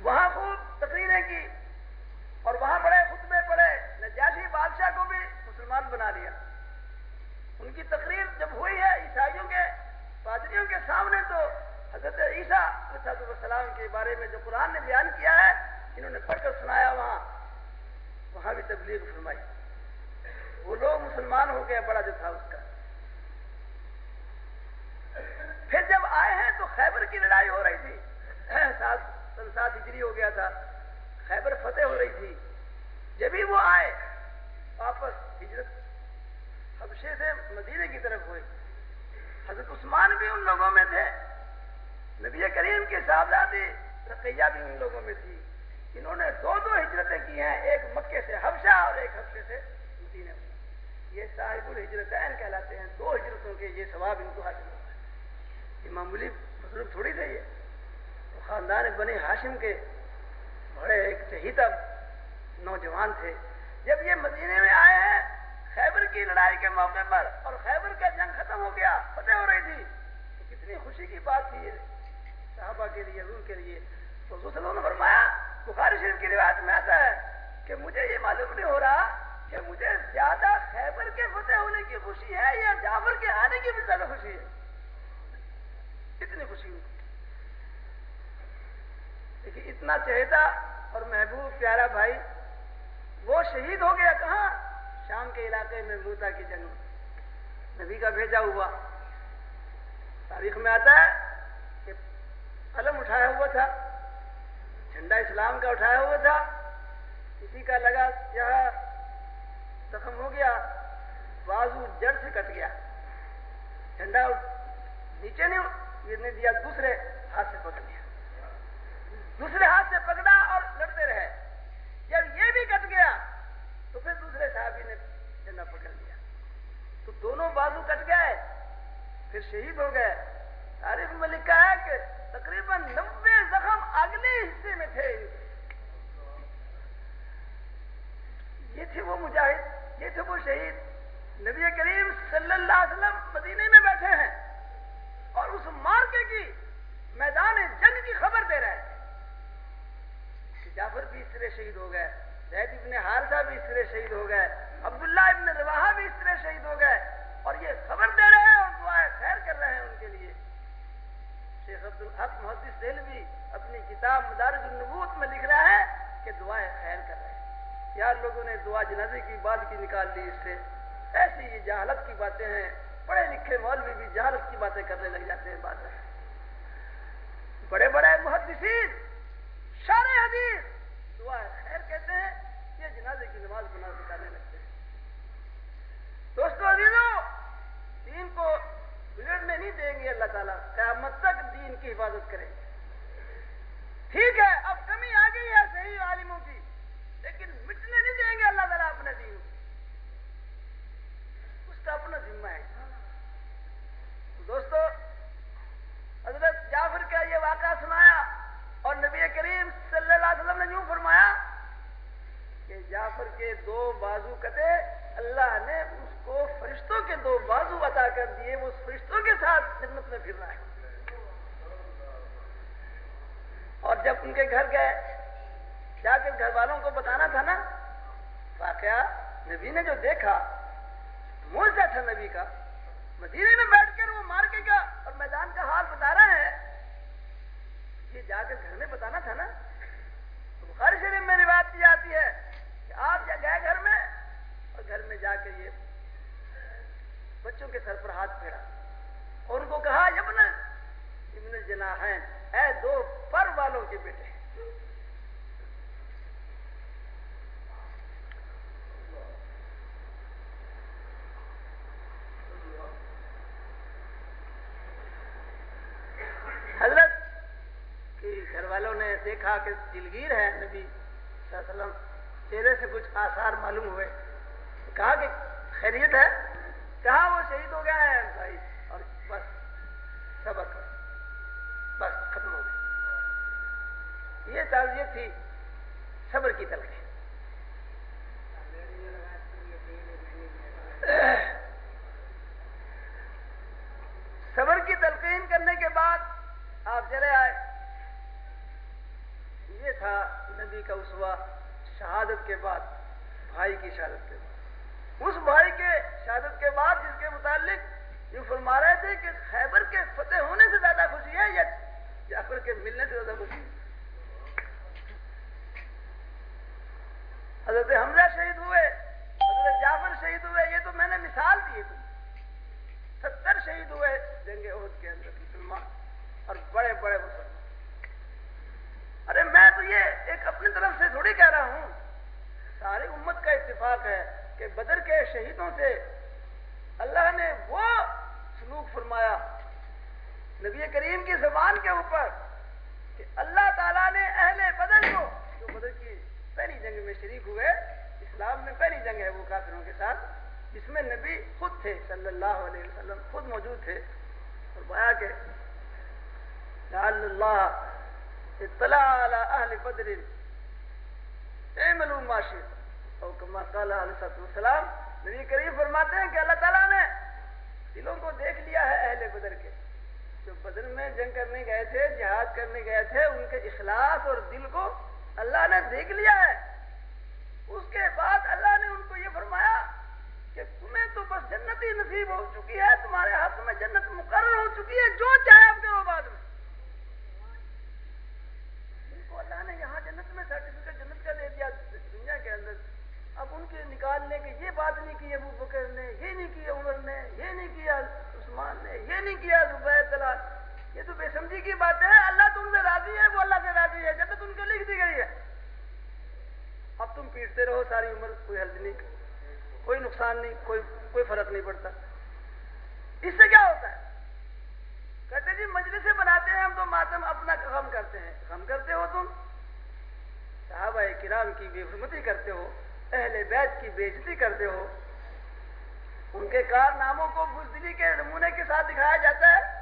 وہاں خوب تقریریں کی اور وہاں بڑے خطبے پڑے نجاشی بادشاہ کو بھی مسلمان بنا لیا۔ ان کی تقریر جب ہوئی ہے عیسائیوں کے پادریوں کے سامنے تو حضرت عیسیٰ السلام کے بارے میں جو قرآن نے بیان کیا ہے انہوں نے پڑھ کر سنایا وہاں۔ وہاں بھی تبلیغ فرمائی۔ وہ لوگ مسلمان ہو گئے، بڑا جو تھا اس کا۔ پھر جب آئے ہیں تو خیبر کی لڑائی ہو رہی تھی۔ سن سات ہجری ہو گیا تھا۔ خیبر فتح ہو رہی تھی۔ جبھی وہ آئے، واپس ہجرت حبشے سے مدینے کی طرف ہوئی حضرت عثمان بھی ان لوگوں میں تھے۔ نبی کریم کے صاحبزادی رقیہ بھی ان لوگوں میں تھی۔ انہوں نے دو دو ہجرتیں کی ہیں، ایک مکے سے حبشہ اور ایک حبشے سے مدینے یہ صاحب الحجرتین کہلاتے ہیں۔ دو ہجرتوں کے یہ ثواب ان کو حاصل ہوتا ہے۔ یہ معمولی مصروف تھوڑی تھے یہ۔ خاندان بنی ہاشم کے بڑے ایک چہیتا نوجوان تھے۔ جب یہ مدینے میں آئے ہیں، خیبر کی لڑائی کے موقع پر اور خیبر کا جنگ ختم ہو گیا، فتح ہو رہی تھی۔ تو کتنی خوشی کی بات تھی یہ صحابہ کے لیے، حضور کے لیے۔ تو دوسروں نے فرمایا بخاری شریف کی روایت میں آتا ہے کہ مجھے یہ معلوم نہیں ہو رہا کہ مجھے زیادہ خیبر کے فتح ہونے کی خوشی ہے یا جعفر کے آنے کی بھی زیادہ خوشی ہے؟ اتنی خوشی ہوئی لیکن اتنا چہتا اور محبوب پیارا بھائی، وہ شہید ہو گیا کہاں؟ شام کے علاقے میں موتا کی جنگ نبی کا بھیجا ہوا۔ تاریخ میں آتا ہے کہ قلم اٹھایا ہوا تھا۔ جھنڈا اسلام کا اٹھایا ہوا تھا کسی کا لگا یہاں زخم ہو گیا، بازو جڑ سے کٹ گیا۔ جھنڈا نیچے نہیں گرنے دیا، دوسرے ہاتھ سے پکڑ لیا۔ دوسرے ہاتھ سے پکڑا اور لڑتے رہے۔ جب یہ بھی کٹ گیا، تو پھر دوسرے صحابی نے جھنڈا پکڑ لیا۔ تو دونوں بازو کٹ گئے، پھر شہید ہو گئے۔ تاریخ میں لکھا ہے کہ تقریباً نبے زخم اگلے حصے میں تھے۔ یہ تھے وہ مجاہد، یہ تھے وہ شہید۔ نبی کریم صلی اللہ علیہ وسلم مدینے میں بیٹھے ہیں اور اس مارکے کی میدان جنگ کی خبر دے رہے ہیں۔ جعفر بھی اس طرح شہید ہو گئے، زید ابن حارثہ بھی اس طرح شہید ہو گئے، عبداللہ ابن رواحہ بھی اس طرح شہید ہو گئے اور یہ خبر دے رہے ہیں اور دعائیں خیر کر رہے ہیں ان کے لیے۔ شیخ عبد الحق محدث دل اپنی کتاب مدارج النبوت میں لکھ رہا ہے کہ دعائیں خیر کر رہے ہیں۔ یار لوگوں نے دعا جنازے کی بات کی نکال لی اس سے۔ ایسی یہ جہالت کی باتیں ہیں۔ پڑھے لکھے مولوی بھی جہالت کی باتیں کرنے لگ جاتے ہیں باتیں بڑے بڑے محدثین شار حدیث دعا خیر کہتے ہیں، یہ جنازے کی نماز بنا بتانے لگتے ہیں۔ دوستو عزیزوں دین کو بگڑنے نہیں دیں گے اللہ تعالیٰ، قیامت تک دین کی حفاظت کریں گے۔ ٹھیک ہے، اب کمی آ گئی ہے صحیح عالموں کی، لیکن مٹنے نہیں دیں گے اللہ تعالیٰ اپنے دین اس کا اپنا ذمہ ہے۔ دوستو، حضرت جعفر کا یہ واقعہ سنایا اور نبی کریم صلی اللہ علیہ وسلم نے یوں فرمایا کہ جعفر کے دو بازو کٹے اللہ نے اس کو فرشتوں کے دو بازو عطا کر دیے، وہ فرشتوں کے ساتھ جنت میں پھر رہا ہے۔ اور جب ان کے گھر گئے جا کر گھر والوں کو بتانا تھا نا؟ واقعہ، نبی نے جو دیکھا موجہ تھا نبی کا۔ مدینے میں بیٹھ کر وہ مارکے کا اور میدان کا حال بتا رہا ہے۔ یہ جا کر گھر میں بتانا تھا نا؟ بخاری شریف میں روایت کی جاتی ہے کہ آپ گئے گھر میں اور گھر میں جا کے یہ بچوں کے سر پر ہاتھ پھیرا اور ان کو کہا یبن ابن جناحین اے دو پر والوں کے بیٹے۔ حضرت کی گھر والوں نے دیکھا کہ دلگیر ہے نبی صلی اللہ علیہ وسلم، چہرے سے کچھ آثار معلوم ہوئے۔ کہا کہ خیریت ہے؟ کہا وہ شہید ہو گیا ہے، بھائی، اور بس، صبر کرو۔ بس، ختم ہو گئی یہ تعزیت تھی صبر کی تلقین صبر کی تلقین کرنے کے بعد آپ چلے آئے۔ یہ تھا نبی کا اسوا شہادت کے بعد بھائی کی شہادت کے بعد اس بھائی کے شہادت کے بعد جس کے متعلق یہ فرما رہے تھے کہ خیبر کے فتح ہونے سے زیادہ خوشی ہے یا جعفر کے ملنے سے زیادہ خوشی ہے؟ حضرت حمزہ شہید ہوئے، حضرت جعفر شہید ہوئے، یہ تو میں نے مثال دی تھی ستر شہید ہوئے جنگ عہد کے اندر، مسلمان اور بڑے بڑے مسلمان۔ ارے میں تو یہ ایک اپنی طرف سے تھوڑی کہہ رہا ہوں، ساری امت کا اتفاق ہے کہ بدر کے شہیدوں سے اللہ نے وہ سلوک فرمایا، نبی کریم کی زبان کے اوپر کہ اللہ تعالیٰ نے اہل بدر کو، جو بدر کی پہلی جنگ میں شریک ہوئے، اسلام میں پہلی جنگ ہے وہ کافروں کے ساتھ، جس میں نبی خود تھے، صلی اللہ علیہ وسلم خود موجود تھے، فرمایا کہ اللہ اطلاع على اہل بدر۔ اعملوا ما شئتم او کما قال علیہ السلام نبی کریم فرماتے ہیں کہ اللہ تعالیٰ نے دلوں کو دیکھ لیا ہے اہل بدر کے۔ جو بدر میں جنگ کرنے گئے تھے، جہاد کرنے گئے تھے، ان کے اخلاص اور دل کو اللہ نے دیکھ لیا ہے۔ اس کے بعد اللہ نے ان کو یہ فرمایا کہ تمہیں تو بس جنت ہی نصیب ہو چکی ہے تمہارے ہاتھ میں جنت مقرر ہو چکی ہے جو چاہے آپ کرو بعد میں ان کو اللہ نے یہاں جنت میں سرٹیفکیٹ جنت کا دے دیا دنیا کے اندر اب ان کے نکالنے کی یہ بات نہیں کی ابو بکر نے یہ نہیں کیا عمر نے یہ نہیں کیا عثمان نے یہ نہیں کیا زبیر طلال یہ تو بے سمجھی کی بات ہے اللہ تم سے راضی ہے وہ اللہ سے راضی ہے جنت ان کو لکھ دی گئی ہے اب تم پیٹتے رہو ساری عمر کوئی حل نہیں کوئی نقصان نہیں کوئی کوئی فرق نہیں پڑتا اس سے کیا ہوتا ہے کہتے جی مجلسیں بناتے ہیں ہم تو ماتم اپنا غم کرتے ہیں غم کرتے ہو تم صحابہ کرام کی بے حرمتی کرتے ہو اہل بیت کی بےزتی کرتے ہو۔ ان کے کارناموں کو بزدلی کے نمونے کے ساتھ دکھایا جاتا ہے۔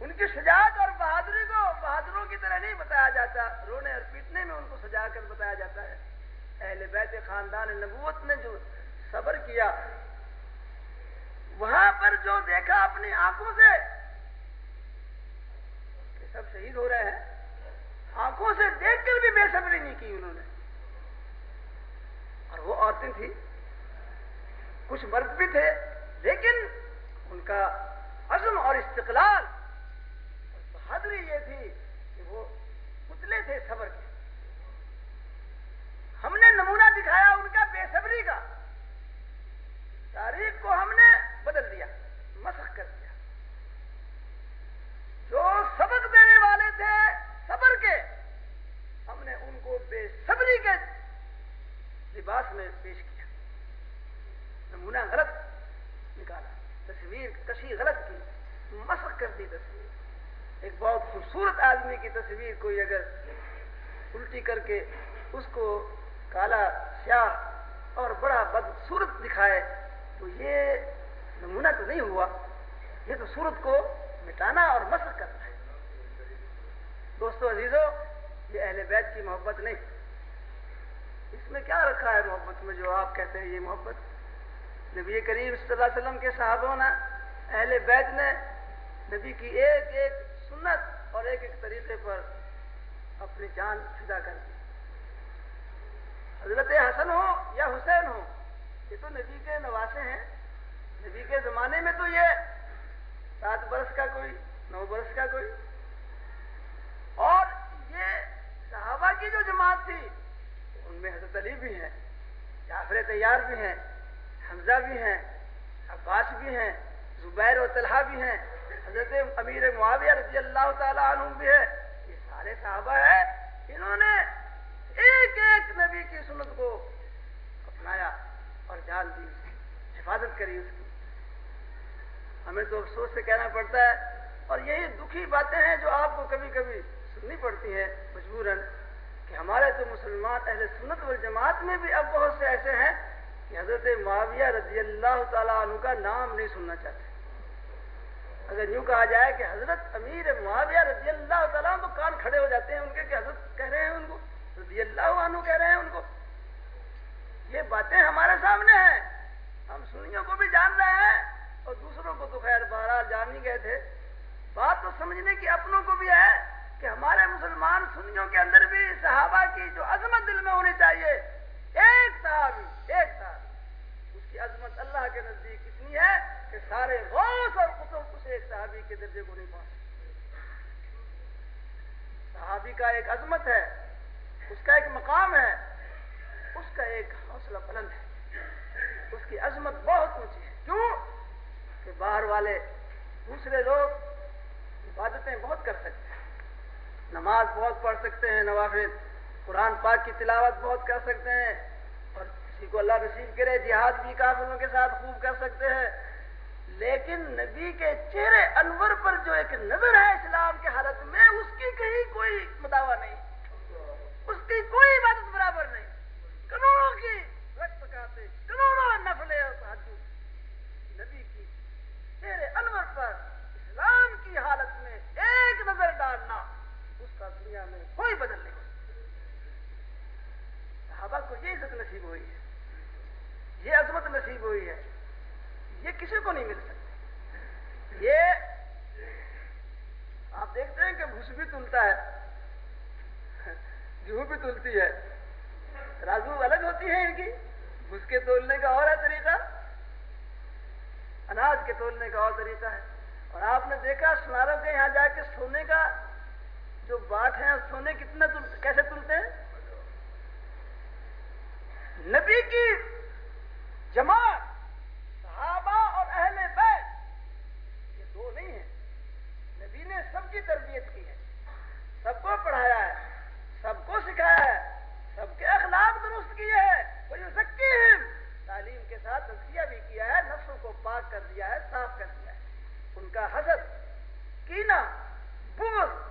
ان کی شجاعت اور بہادری کو بہادروں کی طرح نہیں بتایا جاتا۔ رونے اور پیٹنے میں ان کو سجا کر بتایا جاتا ہے۔ اہل بیت خاندان نبوت نے جو صبر کیا، وہاں پر جو دیکھا اپنی آنکھوں سے، کہ سب شہید ہو رہے ہیں۔ آنکھوں سے دیکھ کر بھی بے صبری نہیں کی انہوں نے۔ وہ عورتیں تھیں۔ کچھ مرد بھی تھے، لیکن ان کا عزم اور استقلال۔ بہادری یہ تھی کہ وہ پتلے تھے صبر کے۔ ہم نے نمونہ دکھایا ان کا بے صبری کا۔ تاریخ کو ہم نے بدل دیا مسخ کر دیا جو سبق دینے والے تھے صبر کے ہم نے ان کو بے صبری کے لباس میں پیش کیا۔ نمونہ غلط نکالا۔ تصویر کشی غلط کی۔ مسخ کر دی تصویر۔ ایک بہت خوبصورت آدمی کی تصویر کوئی اگر الٹی کر کے اس کو کالا، سیاہ اور بڑا بدسورت دکھائے، تو یہ نمونہ تو نہیں ہوا۔ یہ تو صورت کو مٹانا اور مسخ کرنا ہے۔ دوستو عزیزو، یہ اہل بیت کی محبت نہیں۔ اس میں کیا رکھا ہے محبت میں جو آپ کہتے ہیں یہ محبت؟ نبی کریم صلی اللہ علیہ وسلم کے صحابوں نے، اہل بیت نے نبی کی ایک ایک سنت اور ایک ایک طریقے پر اپنی جان فدا کر دی۔ حضرت حسن ہو یا حسین ہو، یہ تو نبی کے نواسے ہیں۔ نبی کے زمانے میں تو یہ سات برس کا کوئی، نو برس کا کوئی۔ اور یہ صحابہ کی جو جماعت تھی ان میں حضرت علی بھی ہیں، جعفر تیار بھی ہیں، حمزہ بھی ہیں، عباس بھی ہیں، زبیر و طلحہ بھی ہیں، حضرت امیر معاویہ رضی اللہ تعالیٰ عنہ بھی ہے یہ سارے صحابہ ہیں، انہوں نے ایک ایک نبی کی سنت کو اپنایا اور جان دی، حفاظت کری اس کی۔ ہمیں تو افسوس سے کہنا پڑتا ہے اور یہی دکھی باتیں ہیں جو آپ کو کبھی کبھی سننی پڑتی ہیں، مجبوراً۔ کہ ہمارے تو مسلمان اہل سنت والجماعت میں بھی اب بہت سے ایسے ہیں کہ حضرت معاویہ رضی اللہ تعالیٰ عنہ کا نام نہیں سننا چاہتے۔ اگر یوں کہا جائے کہ حضرت امیر معاویہ رضی اللہ تعالیٰ تو کان کھڑے ہو جاتے ہیں ان کے کہ حضرت کہہ رہے ہیں ان کو، رضی اللہ عنہ کہہ رہے ہیں ان کو۔ یہ باتیں ہمارے سامنے ہیں۔ ہم سنیوں کو بھی جان رہے ہیں اور دوسروں کو تو خیر بہرحال جان نہیں گئے تھے۔ بات تو سمجھنے کی اپنوں کو بھی ہے۔ کہ ہمارے مسلمان سنیوں کے اندر بھی صحابہ کی جو عظمت دل میں ہونی چاہیے، ایک صحابی ایک صحابی اس کی عظمت اللہ کے نزدیک اتنی ہے کہ سارے غوث اور قطب اس ایک صحابی کے درجے کو نہیں پہنچ صحابی کا ایک عظمت ہے، اس کا ایک مقام ہے، اس کا ایک حوصلہ بلند ہے۔ اس کی عظمت بہت اونچی ہے۔ کیوں؟ کہ باہر والے دوسرے لوگ عبادتیں بہت کر سکتے ہیں۔ نماز بہت پڑھ سکتے ہیں نوافل، قرآن پاک کی تلاوت بہت کر سکتے ہیں، اور کسی کو اللہ نصیب کرے، جہاد بھی کافروں کے ساتھ خوب کر سکتے ہیں۔ لیکن نبی کے چہرے انور پر جو ایک نظر ہے اسلام کے حالت میں، اس کی کہیں کوئی مداوع نہیں، اس کی کوئی عبادت برابر نہیں، کروڑوں کی رقص پکاتے کروڑوں نفلے اور تحجد نبی کی چہرے انور پر اسلام کی حالت میں ایک نظر ڈالنا اس کا دنیا میں کوئی بدل نہیں ہو صحابہ کو یہ عزت نصیب ہوئی ہے یہ عظمت نصیب ہوئی ہے۔ یہ کسی کو نہیں مل سکتی۔ یہ آپ دیکھتے ہیں کہ بھوس بھی تلتا ہے۔ جوہ بھی تلتی ہے۔ رازو الگ ہوتی ہے ان کی۔ بھوس کے تولنے کا اور ہے طریقہ۔ اناج کے تولنے کا اور طریقہ ہے۔ اور آپ نے دیکھا سناروں کے یہاں جا کے سونے کا جو باٹ ہے سونے کتنے کیسے تلتے ہیں؟ نبی کی جماعت، صحابہ اور اہل بیت، یہ دو نہیں ہیں۔ نبی نے سب کی تربیت کی ہے۔ سب کو پڑھایا ہے، سب کو سکھایا ہے، سب کے اخلاق درست کیے ہیں۔ کوئی سکی تعلیم کے ساتھ تجزیہ بھی کیا ہے، نفسوں کو پاک کر دیا ہے، صاف کر دیا ہے۔ ان کا حسد کینا بغض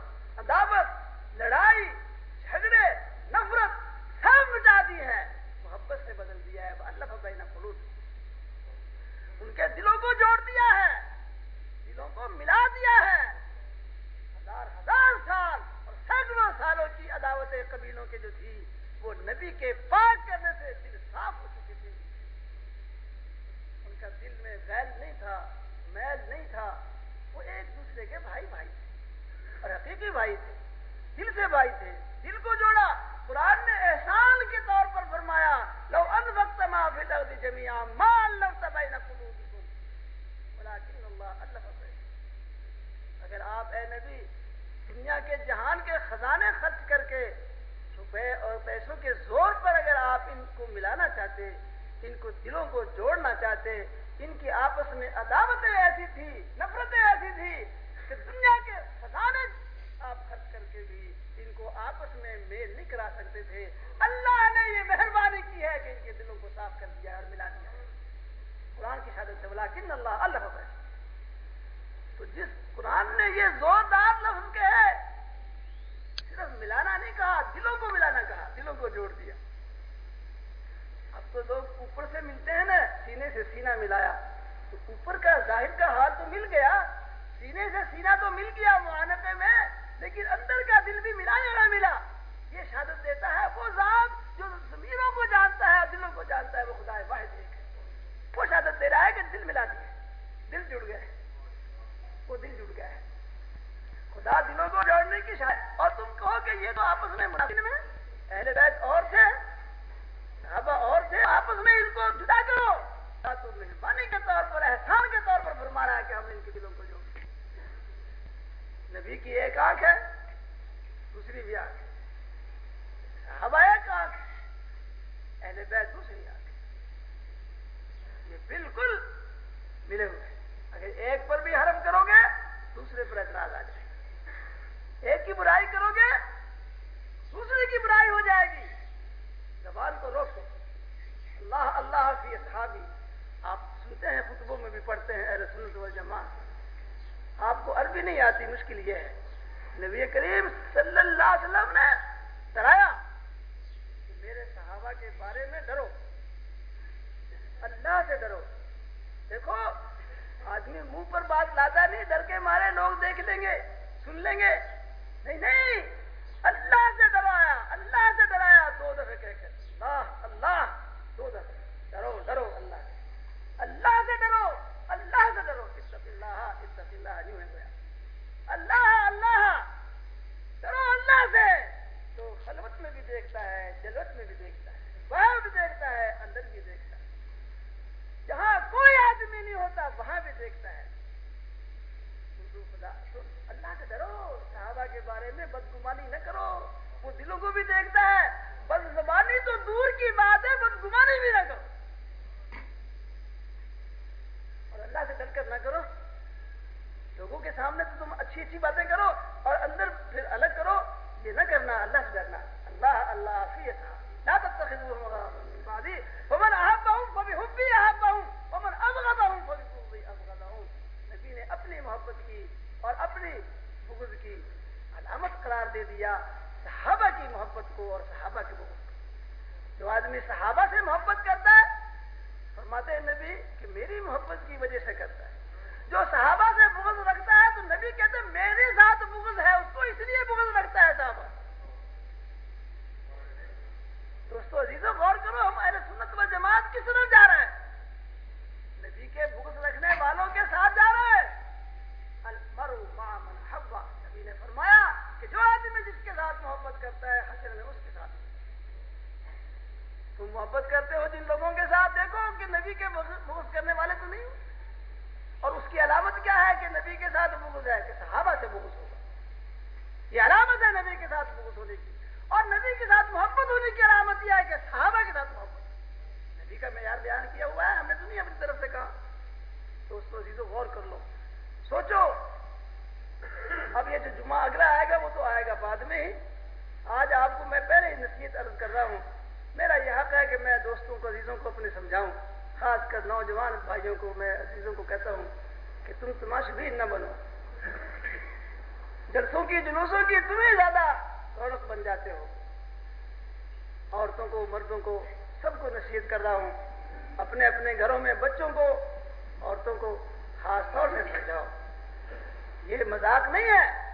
کہ ہم ان کے دلوں کو جوڑ نبی کی ایک آنکھ ہے، دوسری بھی آنکھ ہے۔ صحابہ ایک آنکھ ہے، اہل بیت دوسری آنکھ ہے۔ یہ بالکل ملے ہوئے۔ بھی پڑھتے ہیں، اہل سنت و جماعت آپ کو عربی نہیں آتی، مشکل یہ ہے۔ نبی کریم صلی اللہ علیہ وسلم نے ڈرایا میرے صحابہ کے بارے میں ڈرو۔ اللہ سے ڈرو۔ دیکھو، آدمی منہ پر بات لاتا نہیں، ڈر کے مارے، لوگ دیکھ لیں گے، سن لیں گے۔ نہیں نہیں، اللہ سے ڈرایا، اللہ سے ڈرایا۔ دو دفعہ کہہ کر اللہ اللہ۔ میں بھی دیکھتا ہے، باہر بھی دیکھتا ہے، اندر بھی دیکھتا ہے۔ جہاں کوئی آدمی نہیں ہوتا، وہاں بھی دیکھتا ہے۔ اللہ سے ڈرو۔ صحابہ کے بارے میں بدگمانی نہ کرو۔ وہ دلوں کو بھی دیکھتا ہے۔ بد زبانی تو دور کی بات ہے، بدگمانی بھی نہ کرو۔ اور اللہ سے ڈر کر نہ کرو۔ لوگوں کے سامنے تو تم اچھی اچھی باتیں کرو اور اندر پھر الگ کرو۔ یہ نہ کرنا، اللہ سے ڈرنا۔ اللہ اللہ، فی لا تتخذوهم بعدی ومن احبهم فبحبی احبهم ومن ابغضهم فببغضی ابغضهم نبی نے اپنی محبت کی اور اپنی بغض کی علامت قرار دے دیا صحابہ کی محبت کو اور صحابہ کی بغض کو. جو آدمی صحابہ سے محبت کرتا ہے، فرماتے ہیں نبی کہ میری محبت کی وجہ سے کرتا ہے. جو صحابہ سے بغض رکھتا ہے تو نبی کہتے ہیں میرے ساتھ بغض ہے، اس کو اس لیے بغض رکھتا ہے صحابہ. دوستو عزیزوں، غور کرو، ہم اہل سنت و جماعت کس طرح جا رہے ہیں۔ نبی کے بغض رکھنے والوں کے ساتھ جا رہے ہیں۔ المرء مع من حب۔ نبی نے فرمایا کہ جو آدمی جس کے ساتھ محبت کرتا ہے حشر میں اس کے ساتھ۔ تم محبت کرتے ہو جن لوگوں کے ساتھ، دیکھو کہ نبی کے بغض کرنے والے تو نہیں ہو اور اس کی علامت کیا ہے کہ نبی کے ساتھ بغض ہے، کہ صحابہ سے بغض ہوگا۔ یہ علامت ہے نبی کے ساتھ بغض ہونے کی۔ اور نبی کے ساتھ محبت ہونے کی علامت یہ ہے کہ صحابہ کے ساتھ محبت۔ نبی کا معیار بیان کیا ہوا ہے، ہم نے تو نہیں اپنی طرف سے کہا۔ تو اس کو عزیزو غور کر لو۔ سوچو، اب یہ جو جمعہ اگلا آئے گا، وہ تو آئے گا بعد میں ہی۔ آج آپ کو میں پہلے ہی نصیحت عرض کر رہا ہوں۔ میرا یہ حق ہے کہ میں دوستوں کو، عزیزوں کو اپنے سمجھاؤں۔ خاص کر نوجوان بھائیوں کو، میں عزیزوں کو کہتا ہوں کہ تم تماش بھی نہ بنو۔ جلسوں کی، جلوسوں کی تمہیں زیادہ رونق بن جاتے ہو عورتوں کو، مردوں کو سب کو نصیحت کر رہا ہوں، اپنے اپنے گھروں میں بچوں کو، عورتوں کو خاص طور سے سمجھاؤ۔ یہ مذاق نہیں ہے۔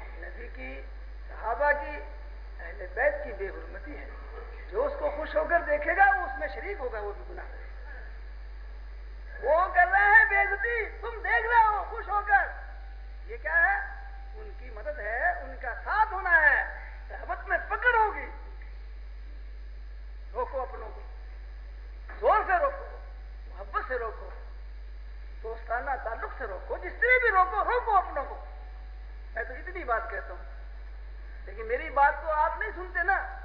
نبی کی، صحابہ کی، اہل بیت کی بے حرمتی ہے۔ جو اس کو خوش ہو کر دیکھے گا وہ اس میں شریک ہوگا، وہ بھی گناہ۔ وہ کر رہے ہیں بےزتی تم دیکھ رہے ہو خوش ہو کر۔ یہ کیا ہے؟ مدد ہے، ان کا ساتھ ہونا ہے صحبت میں پکڑ ہوگی۔ روکو اپنوں کو۔ زور سے روکو، محبت سے روکو، دوستانہ تعلق سے روکو، جس طرح بھی روکو روکو اپنوں کو۔ میں تو اتنی بات کہتا ہوں، لیکن میری بات تو آپ نہیں سنتے نا۔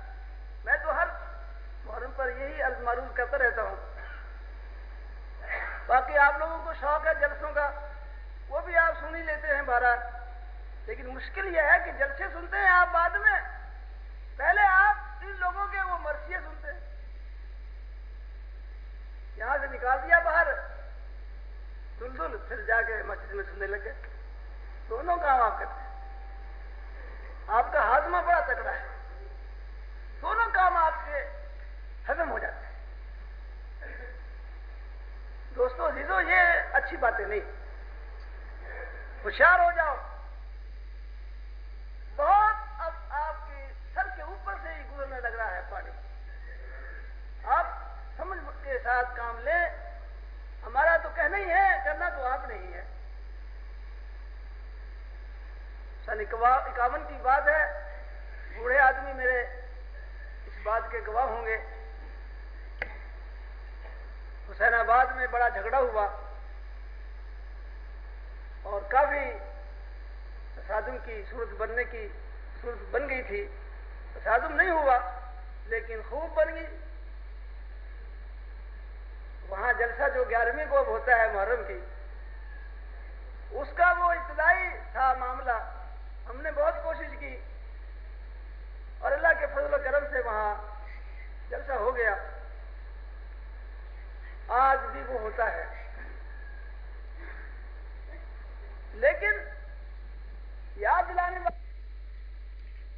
میں تو ہر محرم پر یہی معروف کرتا رہتا ہوں۔ باقی آپ لوگوں کو شوق ہے جلسوں کا، وہ بھی آپ سن ہی لیتے ہیں بارہ لیکن مشکل یہ ہے کہ جلسے سنتے ہیں آپ بعد میں۔ پہلے آپ ان لوگوں کے وہ مرثیے سنتے ہیں۔ یہاں سے نکال دیا باہر۔ دل دل پھر جا کے مسجد میں سننے لگے۔ دونوں کام آپ کرتے ہیں۔ آپ کا ہاضمہ بڑا تکڑا ہے۔ دونوں کام آپ کے ہزم ہو جاتے ہیں۔ دوستو، عزیزو، یہ اچھی باتیں نہیں۔ ہوشیار ہو جاؤ بہت اب آپ کے سر کے اوپر سے ہی گزرنے لگ رہا ہے پانی آپ سمجھ کے ساتھ کام لیں ہمارا تو کہنا ہی ہے، کرنا تو آپ نہیں ہے۔ سن اکاون کی بات ہے۔ بوڑھے آدمی میرے اس بات کے گواہ ہوں گے۔ حسین آباد میں بڑا جھگڑا ہوا۔ اور کافی تصادم کی صورت بننے کی صورت بن گئی تھی۔ تصادم نہیں ہوا، لیکن خوب بن گئی۔ وہاں جلسہ جو گیارہویں کو اب ہوتا ہے محرم کی، اس کا وہ ابتدائی تھا معاملہ۔ ہم نے بہت کوشش کی اور اللہ کے فضل و کرم سے وہاں جلسہ ہو گیا۔ آج بھی وہ ہوتا ہے۔ لیکن یاد دلانے والا